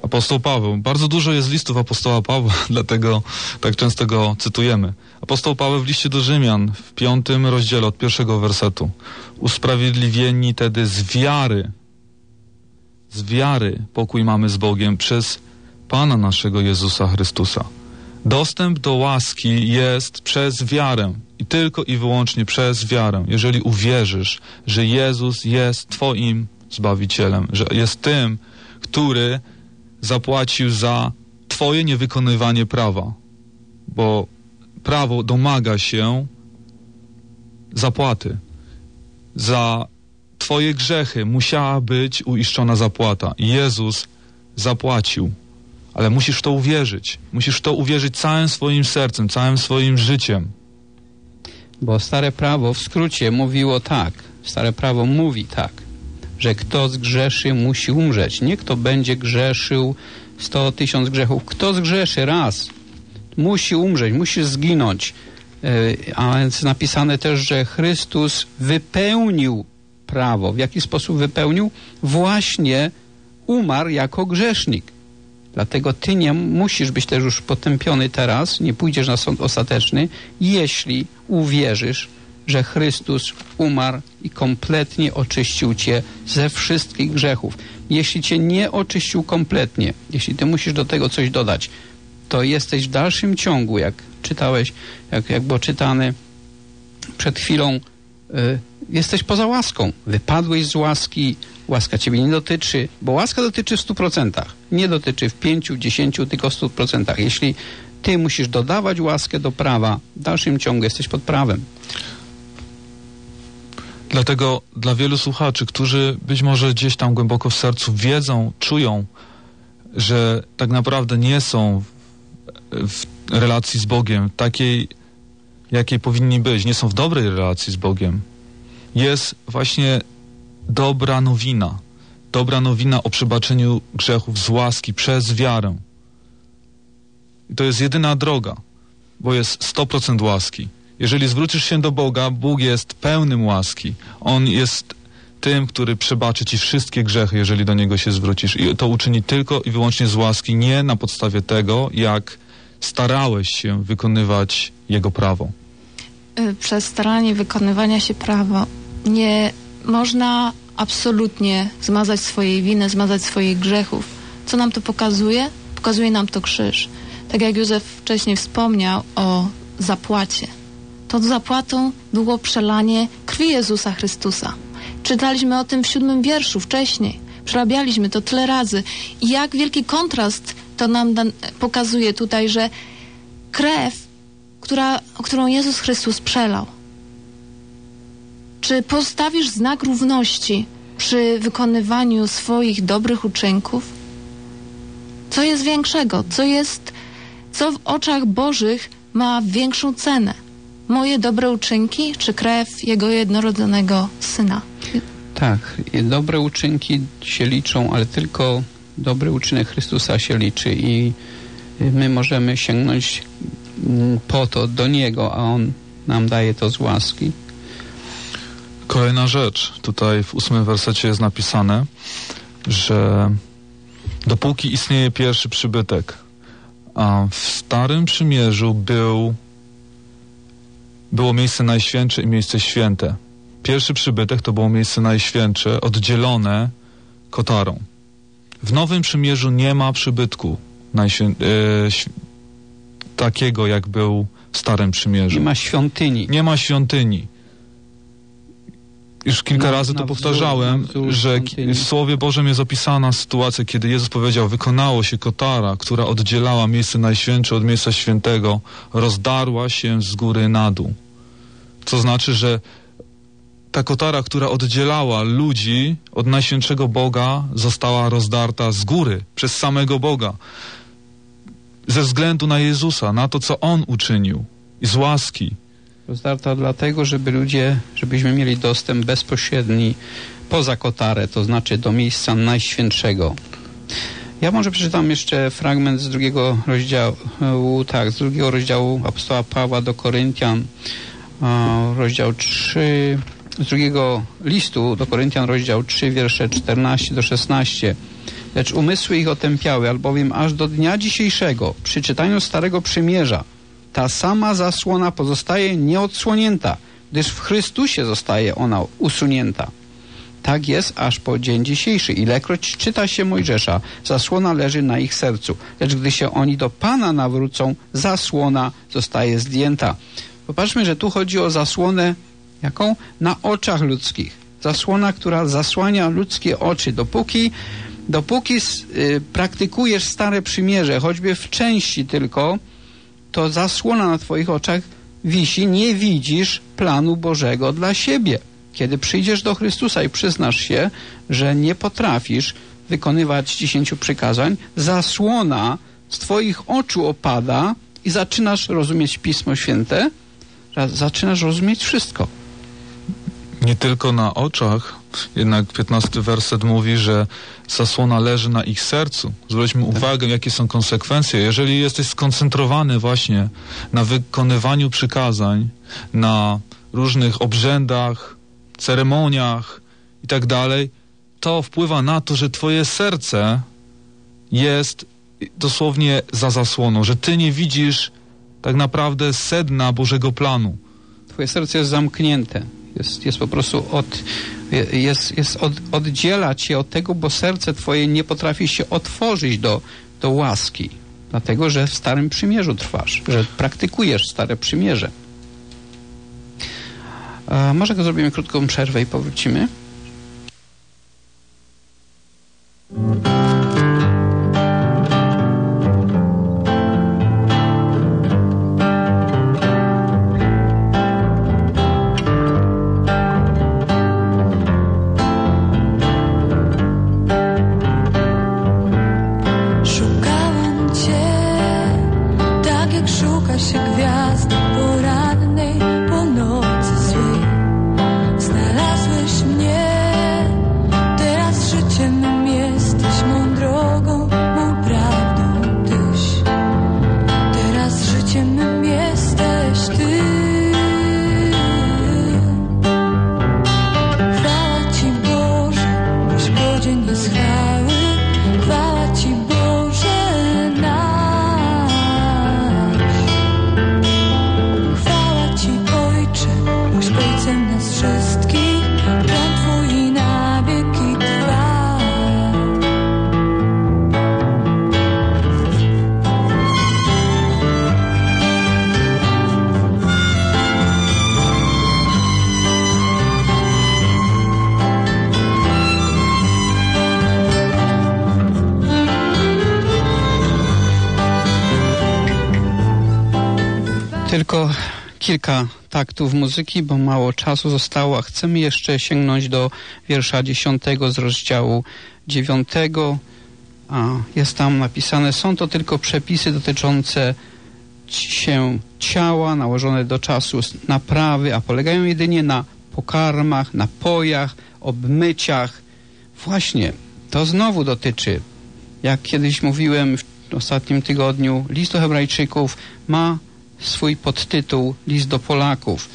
Apostoł Paweł. Bardzo dużo jest listów apostoła Pawła, dlatego tak często go cytujemy. Apostoł Paweł w liście do Rzymian w piątym rozdziale od pierwszego wersetu. Usprawiedliwieni tedy z wiary, z wiary pokój mamy z Bogiem przez Pana naszego Jezusa Chrystusa. Dostęp do łaski jest przez wiarę i tylko i wyłącznie przez wiarę. Jeżeli uwierzysz, że Jezus jest Twoim Zbawicielem, że jest tym, który zapłacił za Twoje niewykonywanie prawa, bo prawo domaga się zapłaty za twoje grzechy musiała być uiszczona zapłata. Jezus zapłacił. Ale musisz w to uwierzyć. Musisz w to uwierzyć całym swoim sercem, całym swoim życiem. Bo stare prawo w skrócie mówiło tak. Stare prawo mówi tak, że kto zgrzeszy musi umrzeć. Nie kto będzie grzeszył sto tysiąc grzechów. Kto zgrzeszy raz, musi umrzeć, musi zginąć. E, A więc napisane też, że Chrystus wypełnił prawo. W jaki sposób wypełnił? Właśnie umarł jako grzesznik. Dlatego ty nie musisz być też już potępiony teraz, nie pójdziesz na sąd ostateczny, jeśli uwierzysz, że Chrystus umarł i kompletnie oczyścił cię ze wszystkich grzechów. Jeśli cię nie oczyścił kompletnie, jeśli ty musisz do tego coś dodać, to jesteś w dalszym ciągu, jak czytałeś, jak, jak było czytane przed chwilą, y, jesteś poza łaską. Wypadłeś z łaski, łaska ciebie nie dotyczy, bo łaska dotyczy w 100%, nie dotyczy w 5, 10, tylko w 100%. Jeśli ty musisz dodawać łaskę do prawa, w dalszym ciągu jesteś pod prawem. Dlatego dla wielu słuchaczy, którzy być może gdzieś tam głęboko w sercu wiedzą, czują, że tak naprawdę nie są w, relacji z Bogiem takiej, jakiej powinni być, nie są w dobrej relacji z Bogiem, jest właśnie dobra nowina. Dobra nowina o przebaczeniu grzechów z łaski przez wiarę. I to jest jedyna droga, bo jest 100% łaski. Jeżeli zwrócisz się do Boga, Bóg jest pełnym łaski. On jest tym, który przebaczy ci wszystkie grzechy, jeżeli do Niego się zwrócisz. I to uczyni tylko i wyłącznie z łaski, nie na podstawie tego, jak starałeś się wykonywać Jego prawo. Y, Przez staranie wykonywania się prawa nie można absolutnie zmazać swojej winy, zmazać swoich grzechów. Co nam to pokazuje? Pokazuje nam to krzyż. Tak jak Józef wcześniej wspomniał o zapłacie. To zapłatą było przelanie krwi Jezusa Chrystusa. Czytaliśmy o tym w siódmym wierszu wcześniej. Przerabialiśmy to tyle razy. I jak wielki kontrast to nam pokazuje tutaj, że krew, która, którą Jezus Chrystus przelał, czy postawisz znak równości przy wykonywaniu swoich dobrych uczynków? Co jest większego? Co jest, co w oczach Bożych ma większą cenę? Moje dobre uczynki, czy krew Jego jednorodzonego Syna? Tak, dobre uczynki się liczą, ale tylko dobry uczynek Chrystusa się liczy i my możemy sięgnąć mm, po to do Niego, a On nam daje to z łaski. Kolejna rzecz. Tutaj w ósmym wersecie jest napisane, że dopóki istnieje pierwszy przybytek, a w Starym Przymierzu był, było miejsce najświętsze i miejsce święte. Pierwszy przybytek to było miejsce najświętsze, oddzielone kotarą. W Nowym Przymierzu nie ma przybytku najświę, e, takiego, jak był w Starym Przymierzu. Nie ma świątyni. Nie ma świątyni. Już kilka razy to powtarzałem, że w Słowie Bożym jest opisana sytuacja, kiedy Jezus powiedział, wykonało się kotara, która oddzielała miejsce najświętsze od miejsca świętego, rozdarła się z góry na dół. Co znaczy, że ta kotara, która oddzielała ludzi od Najświętszego Boga, została rozdarta z góry, przez samego Boga. Ze względu na Jezusa, na to, co On uczynił i z łaski. Rozdarta dlatego, żeby ludzie, żebyśmy mieli dostęp bezpośredni poza kotarę, to znaczy do miejsca najświętszego. Ja może przeczytam jeszcze fragment z drugiego rozdziału, tak, z drugiego rozdziału apostoła Pawła do Koryntian, rozdział 3, z drugiego listu do Koryntian, rozdział 3, wiersze 14 do 16. Lecz umysły ich otępiały, albowiem aż do dnia dzisiejszego, przy czytaniu Starego Przymierza, ta sama zasłona pozostaje nieodsłonięta, gdyż w Chrystusie zostaje ona usunięta. Tak jest aż po dzień dzisiejszy. Ilekroć czyta się Mojżesza, zasłona leży na ich sercu, lecz gdy się oni do Pana nawrócą, zasłona zostaje zdjęta. Popatrzmy, że tu chodzi o zasłonę jaką? Na oczach ludzkich. Zasłona, która zasłania ludzkie oczy. Dopóki, dopóki y, praktykujesz stare przymierze, choćby w części tylko, to zasłona na Twoich oczach wisi, nie widzisz planu Bożego dla siebie. Kiedy przyjdziesz do Chrystusa i przyznasz się, że nie potrafisz wykonywać dziesięciu przykazań, zasłona z twoich oczu opada i zaczynasz rozumieć Pismo Święte, za- zaczynasz rozumieć wszystko. Nie tylko na oczach, jednak 15 werset mówi, że zasłona leży na ich sercu. Zwróćmy uwagę, jakie są konsekwencje. Jeżeli jesteś skoncentrowany właśnie na wykonywaniu przykazań, na różnych obrzędach, ceremoniach i tak dalej, to wpływa na to, że twoje serce jest dosłownie za zasłoną, że ty nie widzisz tak naprawdę sedna Bożego planu. Twoje serce jest zamknięte. Jest, jest po prostu od, jest, jest od, oddziela od tego, bo serce twoje nie potrafi się otworzyć do, do łaski. Dlatego, że w Starym Przymierzu trwasz, że praktykujesz Stare Przymierze. E, może zrobimy krótką przerwę i powrócimy. Taktów muzyki, bo mało czasu zostało, a chcemy jeszcze sięgnąć do wiersza dziesiątego z rozdziału dziewiątego. A jest tam napisane, są to tylko przepisy dotyczące się ciała nałożone do czasu naprawy, a polegają jedynie na pokarmach, napojach, obmyciach. Właśnie, to znowu dotyczy, jak kiedyś mówiłem w ostatnim tygodniu, list do Hebrajczyków ma swój podtytuł List do Polaków.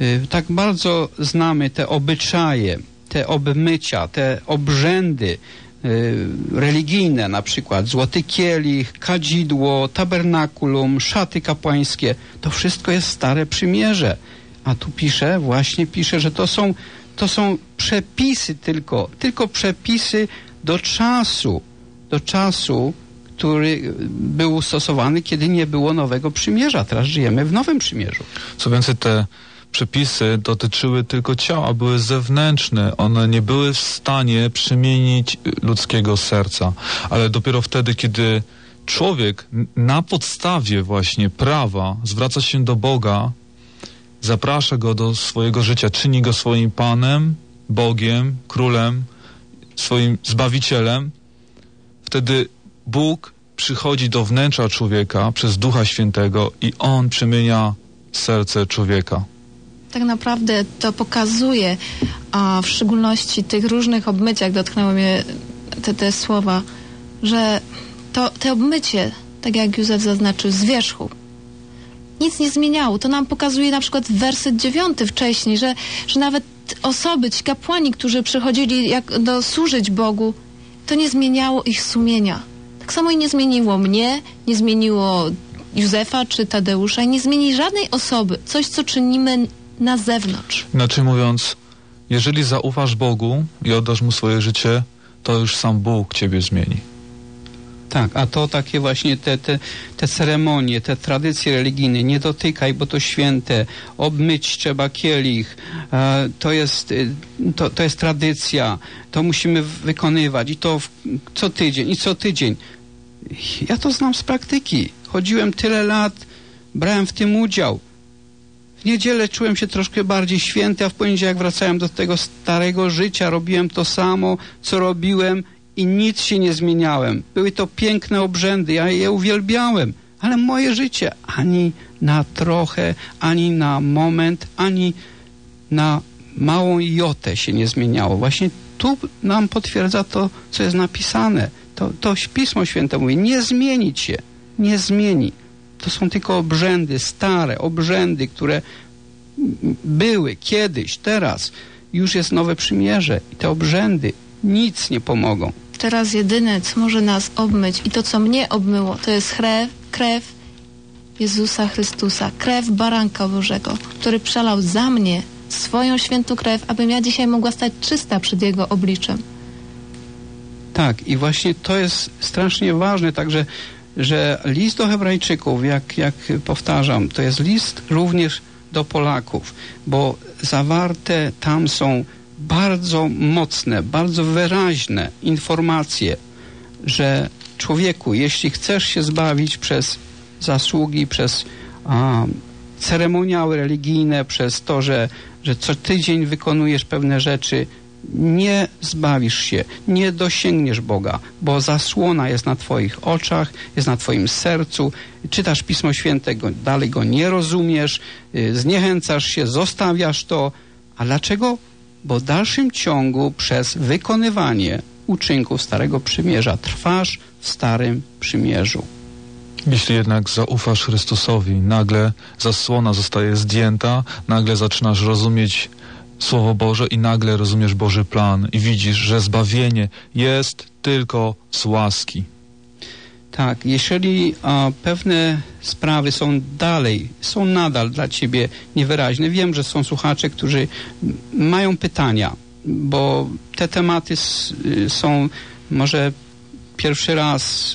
Y, Tak bardzo znamy te obyczaje, te obmycia, te obrzędy y, religijne, na przykład złoty kielich, kadzidło, tabernakulum, szaty kapłańskie. To wszystko jest stare przymierze. A tu pisze, właśnie pisze, że to są, to są przepisy tylko, tylko przepisy do czasu, do czasu, który był stosowany, kiedy nie było nowego przymierza. Teraz żyjemy w nowym przymierzu. Co więcej, te przepisy dotyczyły tylko ciała, były zewnętrzne. One nie były w stanie przemienić ludzkiego serca. Ale dopiero wtedy, kiedy człowiek na podstawie właśnie prawa zwraca się do Boga, zaprasza go do swojego życia, czyni go swoim Panem, Bogiem, Królem, swoim Zbawicielem, wtedy Bóg przychodzi do wnętrza człowieka przez Ducha Świętego i On przemienia serce człowieka. Tak naprawdę to pokazuje, a w szczególności tych różnych obmyciach dotknęły mnie te, te słowa, że to, te obmycie, tak jak Józef zaznaczył, z wierzchu, nic nie zmieniało. To nam pokazuje na przykład werset dziewiąty wcześniej, że, że nawet osoby, ci kapłani, którzy przychodzili jak do służyć Bogu, to nie zmieniało ich sumienia. Tak samo i nie zmieniło mnie, nie zmieniło Józefa czy Tadeusza i nie zmieni żadnej osoby. Coś, co czynimy na zewnątrz. Inaczej mówiąc, jeżeli zaufasz Bogu i oddasz Mu swoje życie, to już sam Bóg ciebie zmieni. Tak, a to takie właśnie te, te, te ceremonie, te tradycje religijne, nie dotykaj, bo to święte, obmyć trzeba kielich, e, to, jest, y, to, to jest tradycja, to musimy wykonywać i to w, co tydzień, i co tydzień. Ja to znam z praktyki. Chodziłem tyle lat, brałem w tym udział. W niedzielę czułem się troszkę bardziej święty, a w poniedziałek wracałem do tego starego życia. Robiłem to samo, co robiłem i nic się nie zmieniałem. Były to piękne obrzędy, ja je uwielbiałem, ale moje życie ani na trochę, ani na moment, ani na małą jotę się nie zmieniało. Właśnie tu nam potwierdza to, co jest napisane. To, to Pismo Święte mówi, nie zmienić się, nie zmieni. To są tylko obrzędy, stare obrzędy, które były kiedyś, teraz. Już jest nowe przymierze i te obrzędy nic nie pomogą. Teraz jedyne, co może nas obmyć i to, co mnie obmyło, to jest krew, krew Jezusa Chrystusa, krew Baranka Bożego, który przelał za mnie swoją świętą krew, abym ja dzisiaj mogła stać czysta przed Jego obliczem. Tak, i właśnie to jest strasznie ważne, także, że list do Hebrajczyków, jak, jak powtarzam, to jest list również do Polaków, bo zawarte tam są bardzo mocne, bardzo wyraźne informacje, że człowieku, jeśli chcesz się zbawić przez zasługi, przez a, ceremoniały religijne, przez to, że, że co tydzień wykonujesz pewne rzeczy, nie zbawisz się, nie dosięgniesz Boga, bo zasłona jest na Twoich oczach, jest na Twoim sercu. Czytasz Pismo Święte, go, dalej go nie rozumiesz, y, zniechęcasz się, zostawiasz to. A dlaczego? Bo w dalszym ciągu przez wykonywanie uczynków Starego Przymierza trwasz w Starym Przymierzu. Jeśli jednak zaufasz Chrystusowi, nagle zasłona zostaje zdjęta, nagle zaczynasz rozumieć Słowo Boże i nagle rozumiesz Boży plan i widzisz, że zbawienie jest tylko z łaski. Tak, jeżeli a, pewne sprawy są dalej, są nadal dla Ciebie niewyraźne, wiem, że są słuchacze, którzy mają pytania, bo te tematy s, y, są może pierwszy raz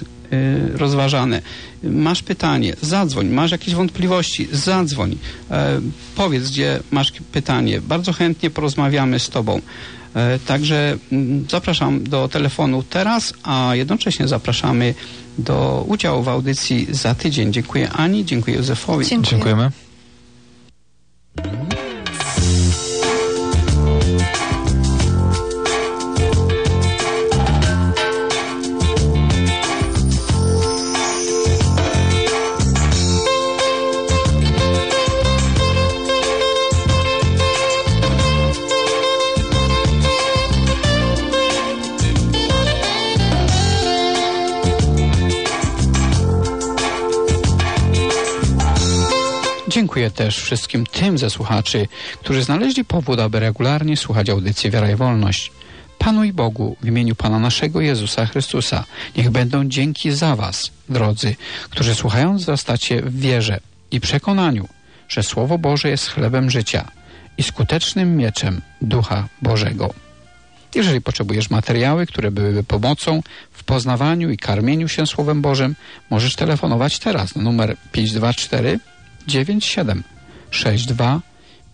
rozważane. Masz pytanie, zadzwoń, masz jakieś wątpliwości, zadzwoń, e, powiedz, gdzie masz pytanie. Bardzo chętnie porozmawiamy z Tobą. E, Także mm, zapraszam do telefonu teraz, a jednocześnie zapraszamy do udziału w audycji za tydzień. Dziękuję Ani, dziękuję Józefowi. Dziękuję. Dziękujemy. Dziękuję też wszystkim tym ze słuchaczy, którzy znaleźli powód, aby regularnie słuchać audycji Wiara i Wolność. Panu i Bogu w imieniu Pana naszego Jezusa Chrystusa niech będą dzięki za Was, drodzy, którzy słuchając wzrastacie w wierze i przekonaniu, że Słowo Boże jest chlebem życia i skutecznym mieczem Ducha Bożego. Jeżeli potrzebujesz materiały, które byłyby pomocą w poznawaniu i karmieniu się Słowem Bożym, możesz telefonować teraz na numer 524 97 62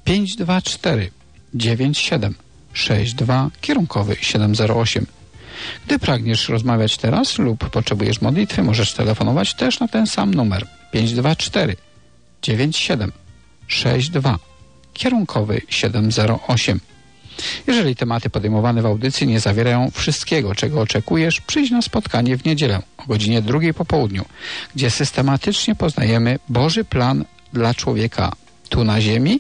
524 97 62 kierunkowy 708. Gdy pragniesz rozmawiać teraz lub potrzebujesz modlitwy, możesz telefonować też na ten sam numer 524 97 62 kierunkowy 708. Jeżeli tematy podejmowane w audycji nie zawierają wszystkiego, czego oczekujesz, przyjdź na spotkanie w niedzielę o godzinie drugiej po południu, gdzie systematycznie poznajemy Boży plan dla człowieka tu na ziemi,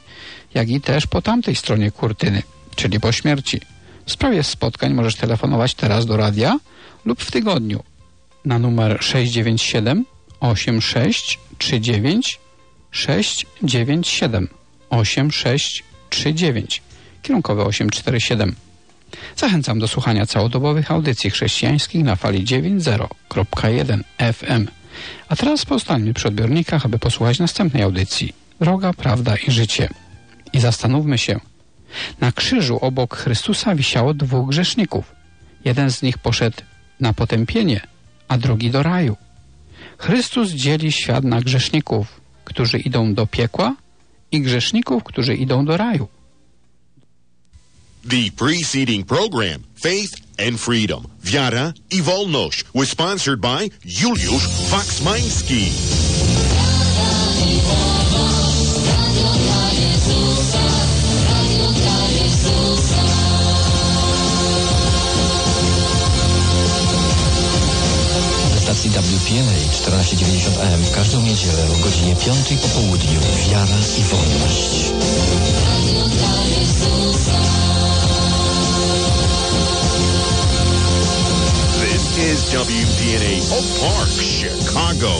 jak i też po tamtej stronie kurtyny, czyli po śmierci. W sprawie spotkań możesz telefonować teraz do radia lub w tygodniu na numer 697 8639 697 8639 kierunkowe 847. Zachęcam do słuchania całodobowych audycji chrześcijańskich na fali 90.1 FM. A teraz pozostańmy przy odbiornikach, aby posłuchać następnej audycji Droga, Prawda i Życie. I zastanówmy się. Na krzyżu obok Chrystusa wisiało dwóch grzeszników. Jeden z nich poszedł na potępienie, a drugi do raju. Chrystus dzieli świat na grzeszników, którzy idą do piekła i grzeszników, którzy idą do raju. The preceding program, Faith and freedom. Wiara i wolność. Was sponsored by Juliusz Waksmański. stacji WPNA 1490 AM w każdą niedzielę o godzinie 5 po południu. Wiara i wolność. Is WPNA Oak Park, Chicago.